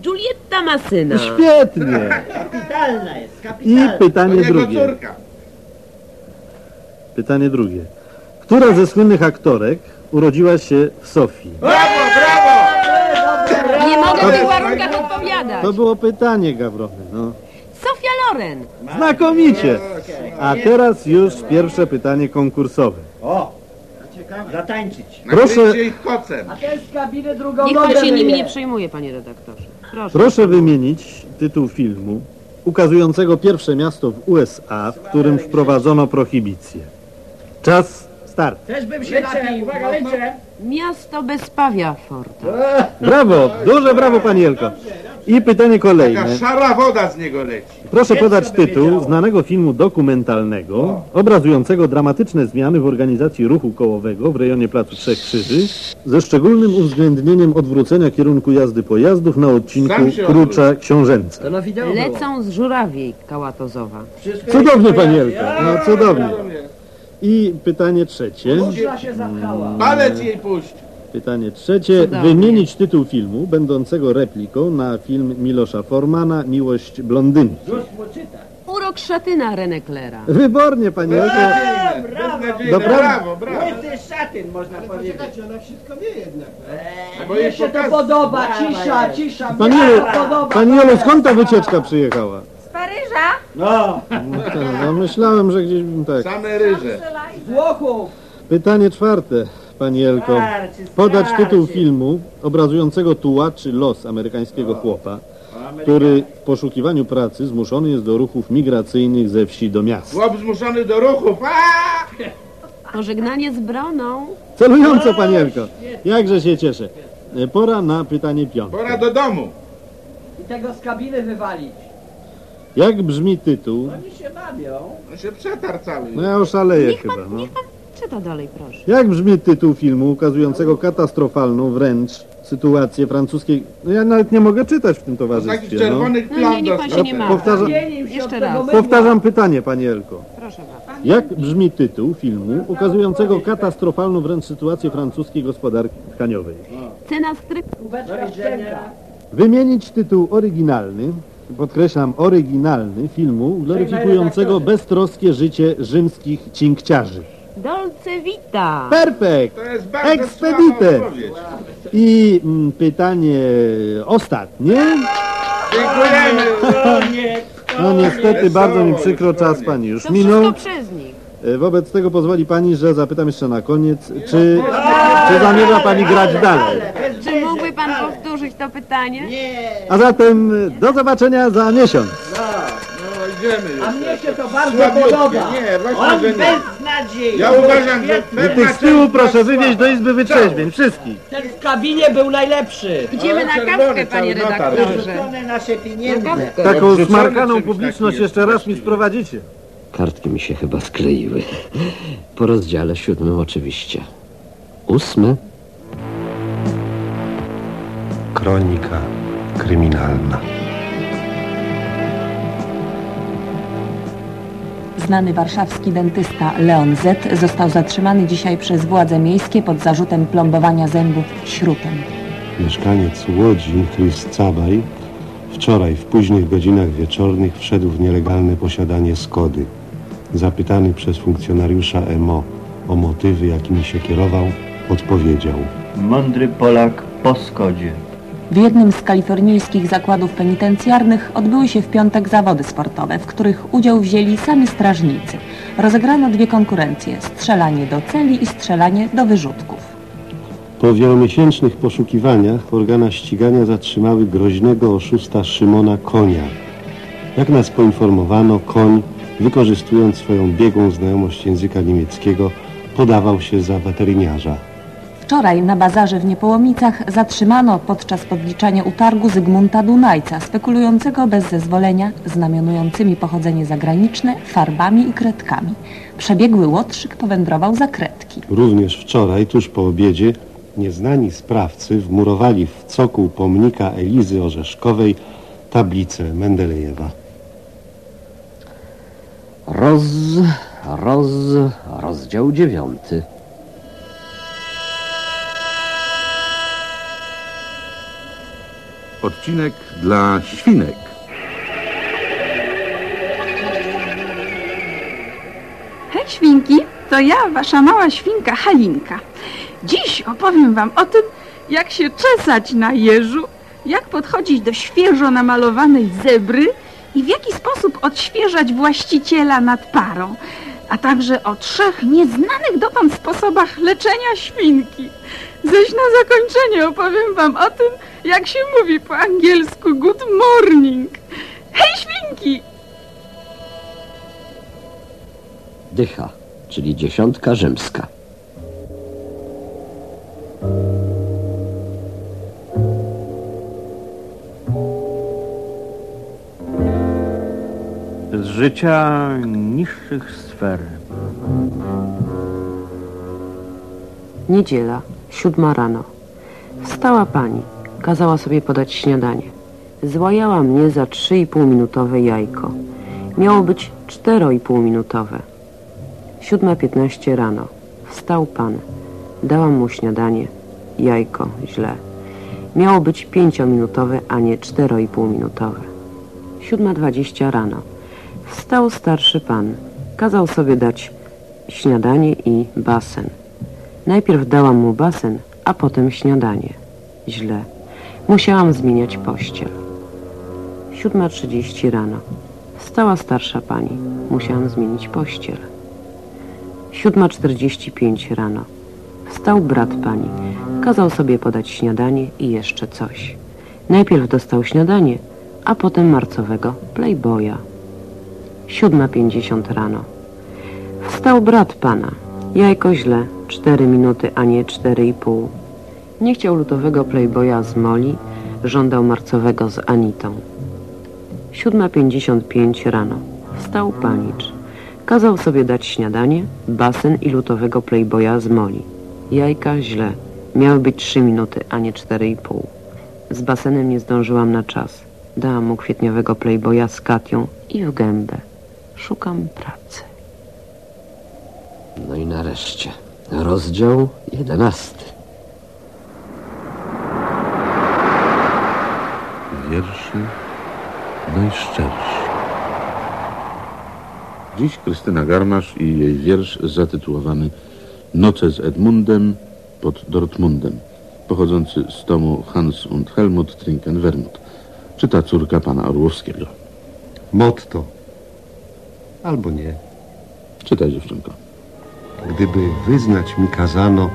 Julietta ma syna. Świetnie. Kapitalna jest, I kapitalna. pytanie To jego drugie. córka. Pytanie drugie. Która ze słynnych aktorek urodziła się w Sofii? Brawo, brawo! To- tych warunkach odpowiadać. To było pytanie, Gawrony, no. Sofia Loren. Znakomicie! A teraz już pierwsze pytanie konkursowe. O! Zatańczyć. Proszę, ich kocem. A ten z kabiny drugą Niech pan nogę się nimi nie przejmuje, panie redaktorze. Proszę. proszę wymienić tytuł filmu ukazującego pierwsze miasto w USA, w którym wprowadzono prohibicję. Czas start. Też bym się napił. Uwaga, lecę. Miasto Bezpawia Forta. Brawo, duże brawo pani Elko. I pytanie Taka kolejne. szara woda z niego leci. Proszę podać tytuł znanego filmu dokumentalnego obrazującego dramatyczne zmiany w organizacji ruchu kołowego w rejonie Placu Trzech Krzyży ze szczególnym uwzględnieniem odwrócenia kierunku jazdy pojazdów na odcinku Sam się Krucza na wideo było. Lecą z Żurawiej Kałatozowa. Wszystko Cudownie pani. Elka, no cudownie. I pytanie trzecie. Muszla się zapchała. Palec jej puść. Pytanie trzecie. Cudownie. Wymienić tytuł filmu będącego repliką na film Milosza Formana Miłość blondynki. Zus mu czyta. Urok Szatyna Reneklera. Wybornie pani Elko. Beznadziejne. Dobra. Brawo, brawo. Łysy szatyn, można powiedzieć. ona wszystko wie jednak. Eee, Bo mnie jej się to pokaz- podoba, cisza, cisza. Pani mnie podoba. skąd ta wycieczka przyjechała? Paryża? No, No, tak, no myślałem, że gdzieś tak. Same ryże. z Włochów. Pytanie czwarte, pani Elko. Starczy, Podać starczy. tytuł filmu obrazującego tułaczy los amerykańskiego chłopa, który w poszukiwaniu pracy zmuszony jest do ruchów migracyjnych ze wsi do miast. Chłop zmuszony do ruchów. A! Pożegnanie z broną. Celująco, pani Elko. Jakże się cieszę. E, Pora na pytanie piąte. Pora do domu. I tego z kabiny wywalić. Jak brzmi tytuł? Oni się bawią. On się przetarł cały. No ja oszaleję Niech chyba, pan, no. niech pan czyta dalej, proszę. Jak brzmi tytuł filmu ukazującego katastrofalną wręcz sytuację francuskiej... No ja nawet nie mogę czytać w tym Takich towarzystwie, no. czerwonych No nie, plam niech pan się dostał. nie ma. Powtarzam, Zmienił się Jeszcze od tego raz. powtarzam pytanie, pani Elko. Proszę bardzo. Jak brzmi tytuł filmu ukazującego katastrofalną wręcz sytuację francuskiej gospodarki tkaniowej? Cena skryptu. No, Kubeczka szczęka. Wymienić tytuł oryginalny, podkreślam oryginalny, filmu gloryfikującego beztroskie życie rzymskich cinkciarzy. Dolce Vita. Perfekt! To jest bardzo słaba odpowiedź. I mm, pytanie ostatnie. Dziękujemy. Koniec, No niestety bardzo mi przykro, czas pani już To minął. wszystko przez nich. E, Wobec tego pozwoli pani, że zapytam jeszcze na koniec, czy, czy zamierza pani grać dalej? Mógłby pan powtórzyć to pytanie? A zatem e, do zobaczenia za miesiąc. No idziemy już. A mnie się to bardzo podoba. Nie, właśnie, On że nie. beznadziejny. Ja uważam, że I tych z tyłu proszę wywieźć do Izby Wytrzeźwień, wszystkich. Ten w kabinie był najlepszy. Idziemy Ale na kawkę, panie redaktorze. Nasze Na pieniądze. Taką smarkaną publiczność jeszcze raz mi sprowadzicie. Kartki mi się chyba skleiły. Po rozdziale siódmym oczywiście. Ósmy. Kronika kryminalna. Znany warszawski dentysta Leon Z. został zatrzymany dzisiaj przez władze miejskie pod zarzutem plombowania zębów śrutem. Mieszkaniec Łodzi, Chris Cabaj, wczoraj w późnych godzinach wieczornych wszedł w nielegalne posiadanie Skody. Zapytany przez funkcjonariusza MO o motywy, jakimi się kierował, odpowiedział. Mądry Polak po Skodzie. W jednym z kalifornijskich zakładów penitencjarnych odbyły się w piątek zawody sportowe, w których udział wzięli sami strażnicy. Rozegrano dwie konkurencje, strzelanie do celi i strzelanie do wyrzutków. Po wielomiesięcznych poszukiwaniach organa ścigania zatrzymały groźnego oszusta Szymona Konia. Jak nas poinformowano, Koń, wykorzystując swoją biegłą znajomość języka niemieckiego, podawał się za weteryniarza. Wczoraj na bazarze w Niepołomicach zatrzymano podczas podliczania utargu Zygmunta Dunajca, spekulującego bez zezwolenia znamionującymi pochodzenie zagraniczne farbami i kredkami. Przebiegły łotrzyk powędrował za kredki. Również wczoraj, tuż po obiedzie, nieznani sprawcy wmurowali w cokół pomnika Elizy Orzeszkowej tablicę Mendelejewa. Roz... roz... rozdział dziewiąty. Odcinek dla świnek. Hej świnki, to ja, wasza mała świnka Halinka. Dziś opowiem wam o tym, jak się czesać na jeżu Jak podchodzić do świeżo namalowanej zebry i w jaki sposób odświeżać właściciela nad parą, a także o trzech nieznanych dotąd sposobach leczenia świnki. Zaś na zakończenie opowiem wam o tym, jak się mówi po angielsku good morning. Hej świnki! Dycha, czyli dziesiątka rzymska. Z życia niższych sfer. Niedziela, siódma rano. Wstała pani, kazała sobie podać śniadanie. Złajała mnie za trzy i pół minutowe jajko. Miało być cztero i pół minutowe. Siódma piętnaście rano. Wstał pan. Dałam mu śniadanie. Jajko, źle. Miało być pięciominutowe, a nie cztero i pół minutowe. Siódma dwadzieścia rano. Wstał starszy pan. Kazał sobie dać śniadanie i basen. Najpierw dałam mu basen, a potem śniadanie. Źle. Musiałam zmieniać pościel. 7.30 rano. Wstała starsza pani. Musiałam zmienić pościel. 7.45 rano. Wstał brat pani. Kazał sobie podać śniadanie i jeszcze coś. Najpierw dostał śniadanie, a potem marcowego playboya. 7.50 rano. Wstał brat pana. Jajko źle. Cztery minuty, a nie cztery i pół. Nie chciał lutowego playboya z Moli, żądał marcowego z Anitą. 7.55 rano. Wstał panicz. Kazał sobie dać śniadanie, basen i lutowego playboya z Moli. Jajka źle. Miały być trzy minuty, a nie cztery i pół. Z basenem nie zdążyłam na czas. Dałam mu kwietniowego playboya z Katią i w gębę. Szukam pracy. No i nareszcie rozdział jedenasty. Wierszy najszczerszy. Dziś Krystyna Garmasz i jej wiersz zatytułowany Noce z Edmundem pod Dortmundem, pochodzący z tomu Hans und Helmut Trinken Wermut. Czyta córka pana Orłowskiego. Motto. Albo nie. Czytaj dziewczynko. Gdyby wyznać mi kazano,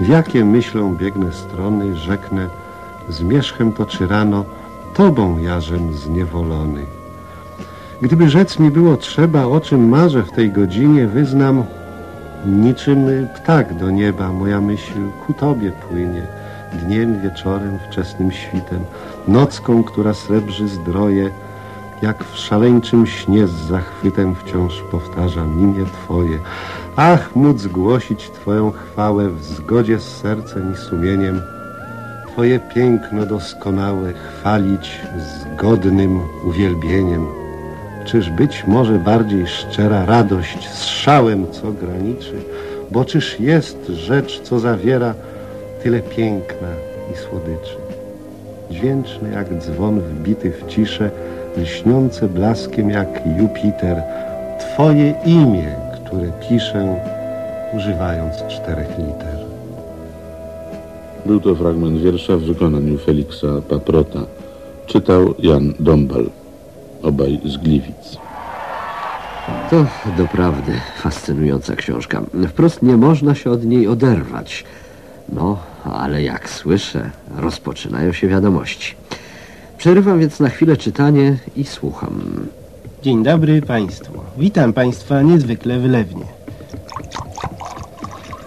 w jakie myślą biegnę strony, rzeknę, zmierzchem to czy rano, tobą jarzem zniewolony. Gdyby rzec mi było trzeba, o czym marzę w tej godzinie, wyznam, niczym ptak do nieba moja myśl ku tobie płynie, dniem, wieczorem, wczesnym świtem, nocką, która srebrzy zdroje, jak w szaleńczym śnie z zachwytem wciąż powtarzam imię Twoje. Ach, móc głosić Twoją chwałę w zgodzie z sercem i sumieniem, Twoje piękno doskonałe chwalić zgodnym uwielbieniem. Czyż być może bardziej szczera radość z szałem, co graniczy, bo czyż jest rzecz, co zawiera tyle piękna i słodyczy. Dźwięczny jak dzwon wbity w ciszę, lśniące blaskiem jak Jupiter, Twoje imię, które piszę, używając czterech liter. Był to fragment wiersza w wykonaniu Feliksa Paprota. Czytał Jan Dombal, obaj z Gliwic. To doprawdy fascynująca książka. Wprost nie można się od niej oderwać. No, ale jak słyszę, rozpoczynają się wiadomości. Przerywam więc na chwilę czytanie i słucham. Dzień dobry Państwu. Witam Państwa niezwykle wylewnie.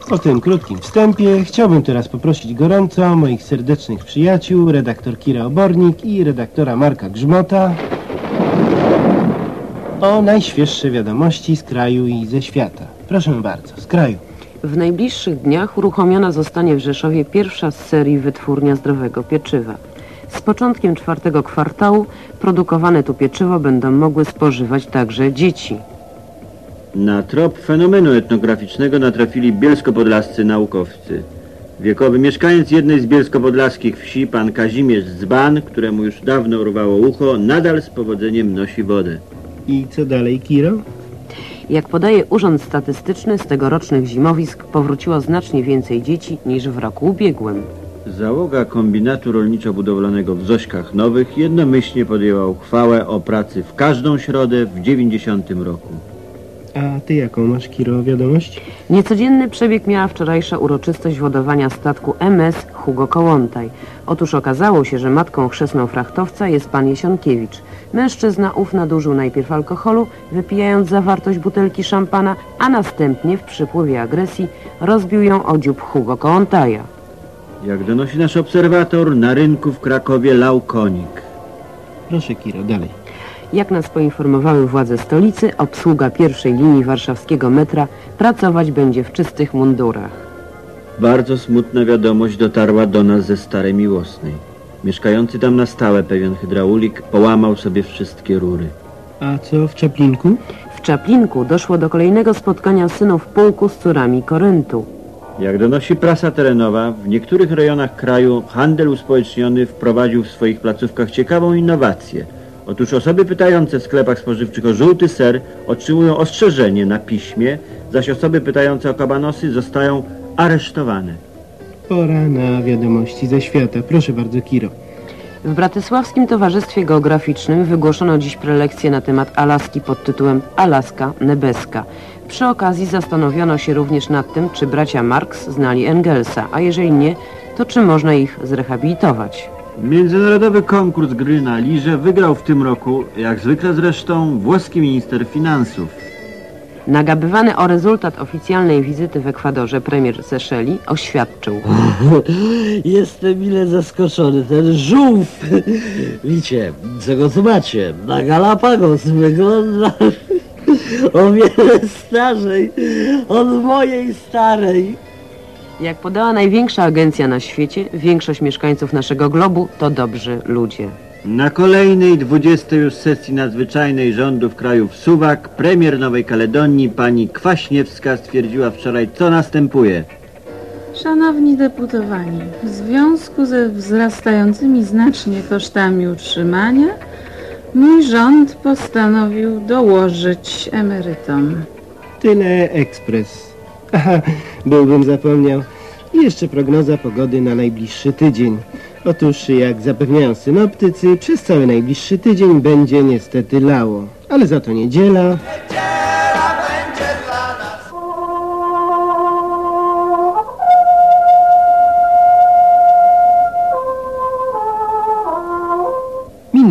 Po tym krótkim wstępie chciałbym teraz poprosić gorąco moich serdecznych przyjaciół, redaktor Kira Obornik i redaktora Marka Grzmota o najświeższe wiadomości z kraju i ze świata. Proszę bardzo, z kraju. W najbliższych dniach uruchomiona zostanie w Rzeszowie pierwsza z serii wytwórnia zdrowego pieczywa. Z początkiem czwartego kwartału produkowane tu pieczywo będą mogły spożywać także dzieci. Na trop fenomenu etnograficznego natrafili bielsko-podlascy naukowcy. Wiekowy mieszkaniec jednej z bielsko-podlaskich wsi, pan Kazimierz Dzban, któremu już dawno urwało ucho, nadal z powodzeniem nosi wodę. I co dalej, Kiro? Jak podaje Urząd Statystyczny, z tegorocznych zimowisk powróciło znacznie więcej dzieci niż w roku ubiegłym. Załoga kombinatu rolniczo-budowlanego w Zośkach Nowych jednomyślnie podjęła uchwałę o pracy w każdą środę w 90 roku. A ty jaką masz, Kiro, wiadomość? Niecodzienny przebieg miała wczorajsza uroczystość wodowania statku MS Hugo Kołątaj. Otóż okazało się, że matką chrzestną frachtowca jest pan Jesionkiewicz. Mężczyzna ów nadużył najpierw alkoholu, wypijając zawartość butelki szampana, a następnie w przypływie agresji rozbił ją o dziób Hugo Kołątaja. Jak donosi nasz obserwator, na rynku w Krakowie lał konik. Proszę, Kiro, dalej. Jak nas poinformowały władze stolicy, obsługa pierwszej linii warszawskiego metra pracować będzie w czystych mundurach. Bardzo smutna wiadomość dotarła do nas ze Starej Miłosnej. Mieszkający tam na stałe pewien hydraulik połamał sobie wszystkie rury. A co w Czaplinku? W Czaplinku doszło do kolejnego spotkania synów pułku z córami Koryntu. Jak donosi prasa terenowa, w niektórych rejonach kraju handel uspołeczniony wprowadził w swoich placówkach ciekawą innowację. Otóż osoby pytające w sklepach spożywczych o żółty ser otrzymują ostrzeżenie na piśmie, zaś osoby pytające o kabanosy zostają aresztowane. Pora na wiadomości ze świata. Proszę bardzo, Kiro. W Bratysławskim Towarzystwie Geograficznym wygłoszono dziś prelekcję na temat Alaski pod tytułem Alaska Nebeska. Przy okazji zastanowiono się również nad tym, czy bracia Marx znali Engelsa, a jeżeli nie, to czy można ich zrehabilitować. Międzynarodowy konkurs gry na liże wygrał w tym roku, jak zwykle zresztą, włoski minister finansów. Nagabywany o rezultat oficjalnej wizyty w Ekwadorze premier Seszeli oświadczył. Jestem mile zaskoczony. Ten żółw, widzicie, co go tu macie, na Galapagos wygląda o wiele starzej od mojej starej. Jak podała największa agencja na świecie, większość mieszkańców naszego globu to dobrzy ludzie. Na kolejnej 20 już sesji nadzwyczajnej rządów krajów Suwak premier Nowej Kaledonii pani Kwaśniewska stwierdziła wczoraj, co następuje. Szanowni deputowani, w związku ze wzrastającymi znacznie kosztami utrzymania, mój rząd postanowił dołożyć emerytom. Tyle ekspres. Aha, byłbym zapomniał. I jeszcze prognoza pogody na najbliższy tydzień. Otóż, jak zapewniają synoptycy, przez cały najbliższy tydzień będzie niestety lało. Ale za to niedziela...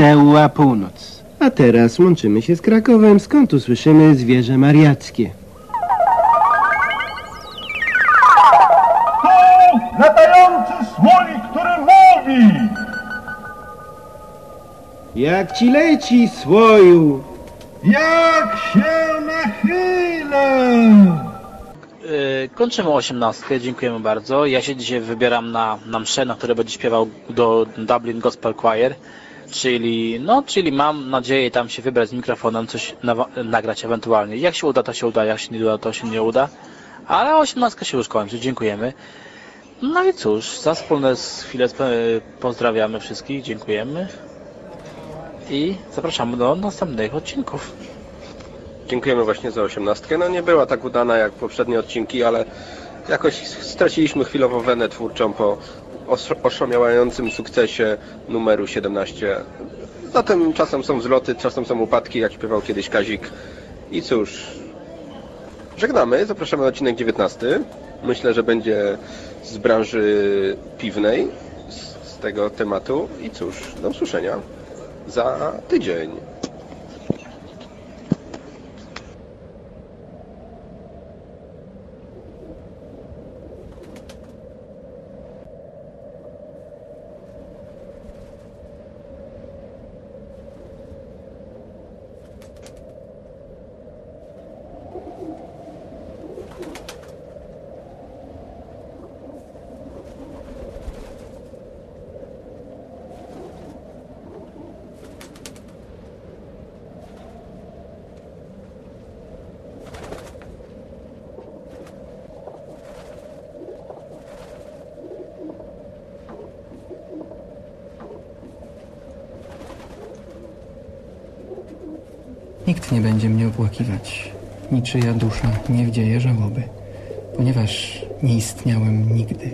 Minęła północ. A teraz łączymy się z Krakowem, skąd usłyszymy zwierzę mariackie. latający smolik, który mówi! Jak ci leci, słoju? Jak się nachylę! Yy, kończymy 18. Dziękujemy bardzo. Ja się dzisiaj wybieram na, na mszę, na której będzie śpiewał do Dublin Gospel Choir. Czyli, no, czyli mam nadzieję tam się wybrać z mikrofonem, coś nagrać ewentualnie. Jak się uda, to się uda, jak się nie uda, to się nie uda. Ale 18 się już kończy, dziękujemy. No i cóż, za wspólne chwilę sp- pozdrawiamy wszystkich, dziękujemy. I zapraszamy do następnych odcinków. Dziękujemy właśnie za osiemnastkę. No nie była tak udana jak poprzednie odcinki, ale jakoś straciliśmy chwilowo wenę twórczą po os- oszałamiającym sukcesie numeru 17. Zatem czasem są wzloty, czasem są upadki, jak śpiewał kiedyś Kazik. I cóż, żegnamy, zapraszamy na odcinek 19. Myślę, że będzie z branży piwnej, z, z tego tematu. I cóż, do usłyszenia za tydzień. Nikt nie będzie mnie opłakiwać. Niczyja dusza nie wdzieje żałoby, ponieważ nie istniałem nigdy.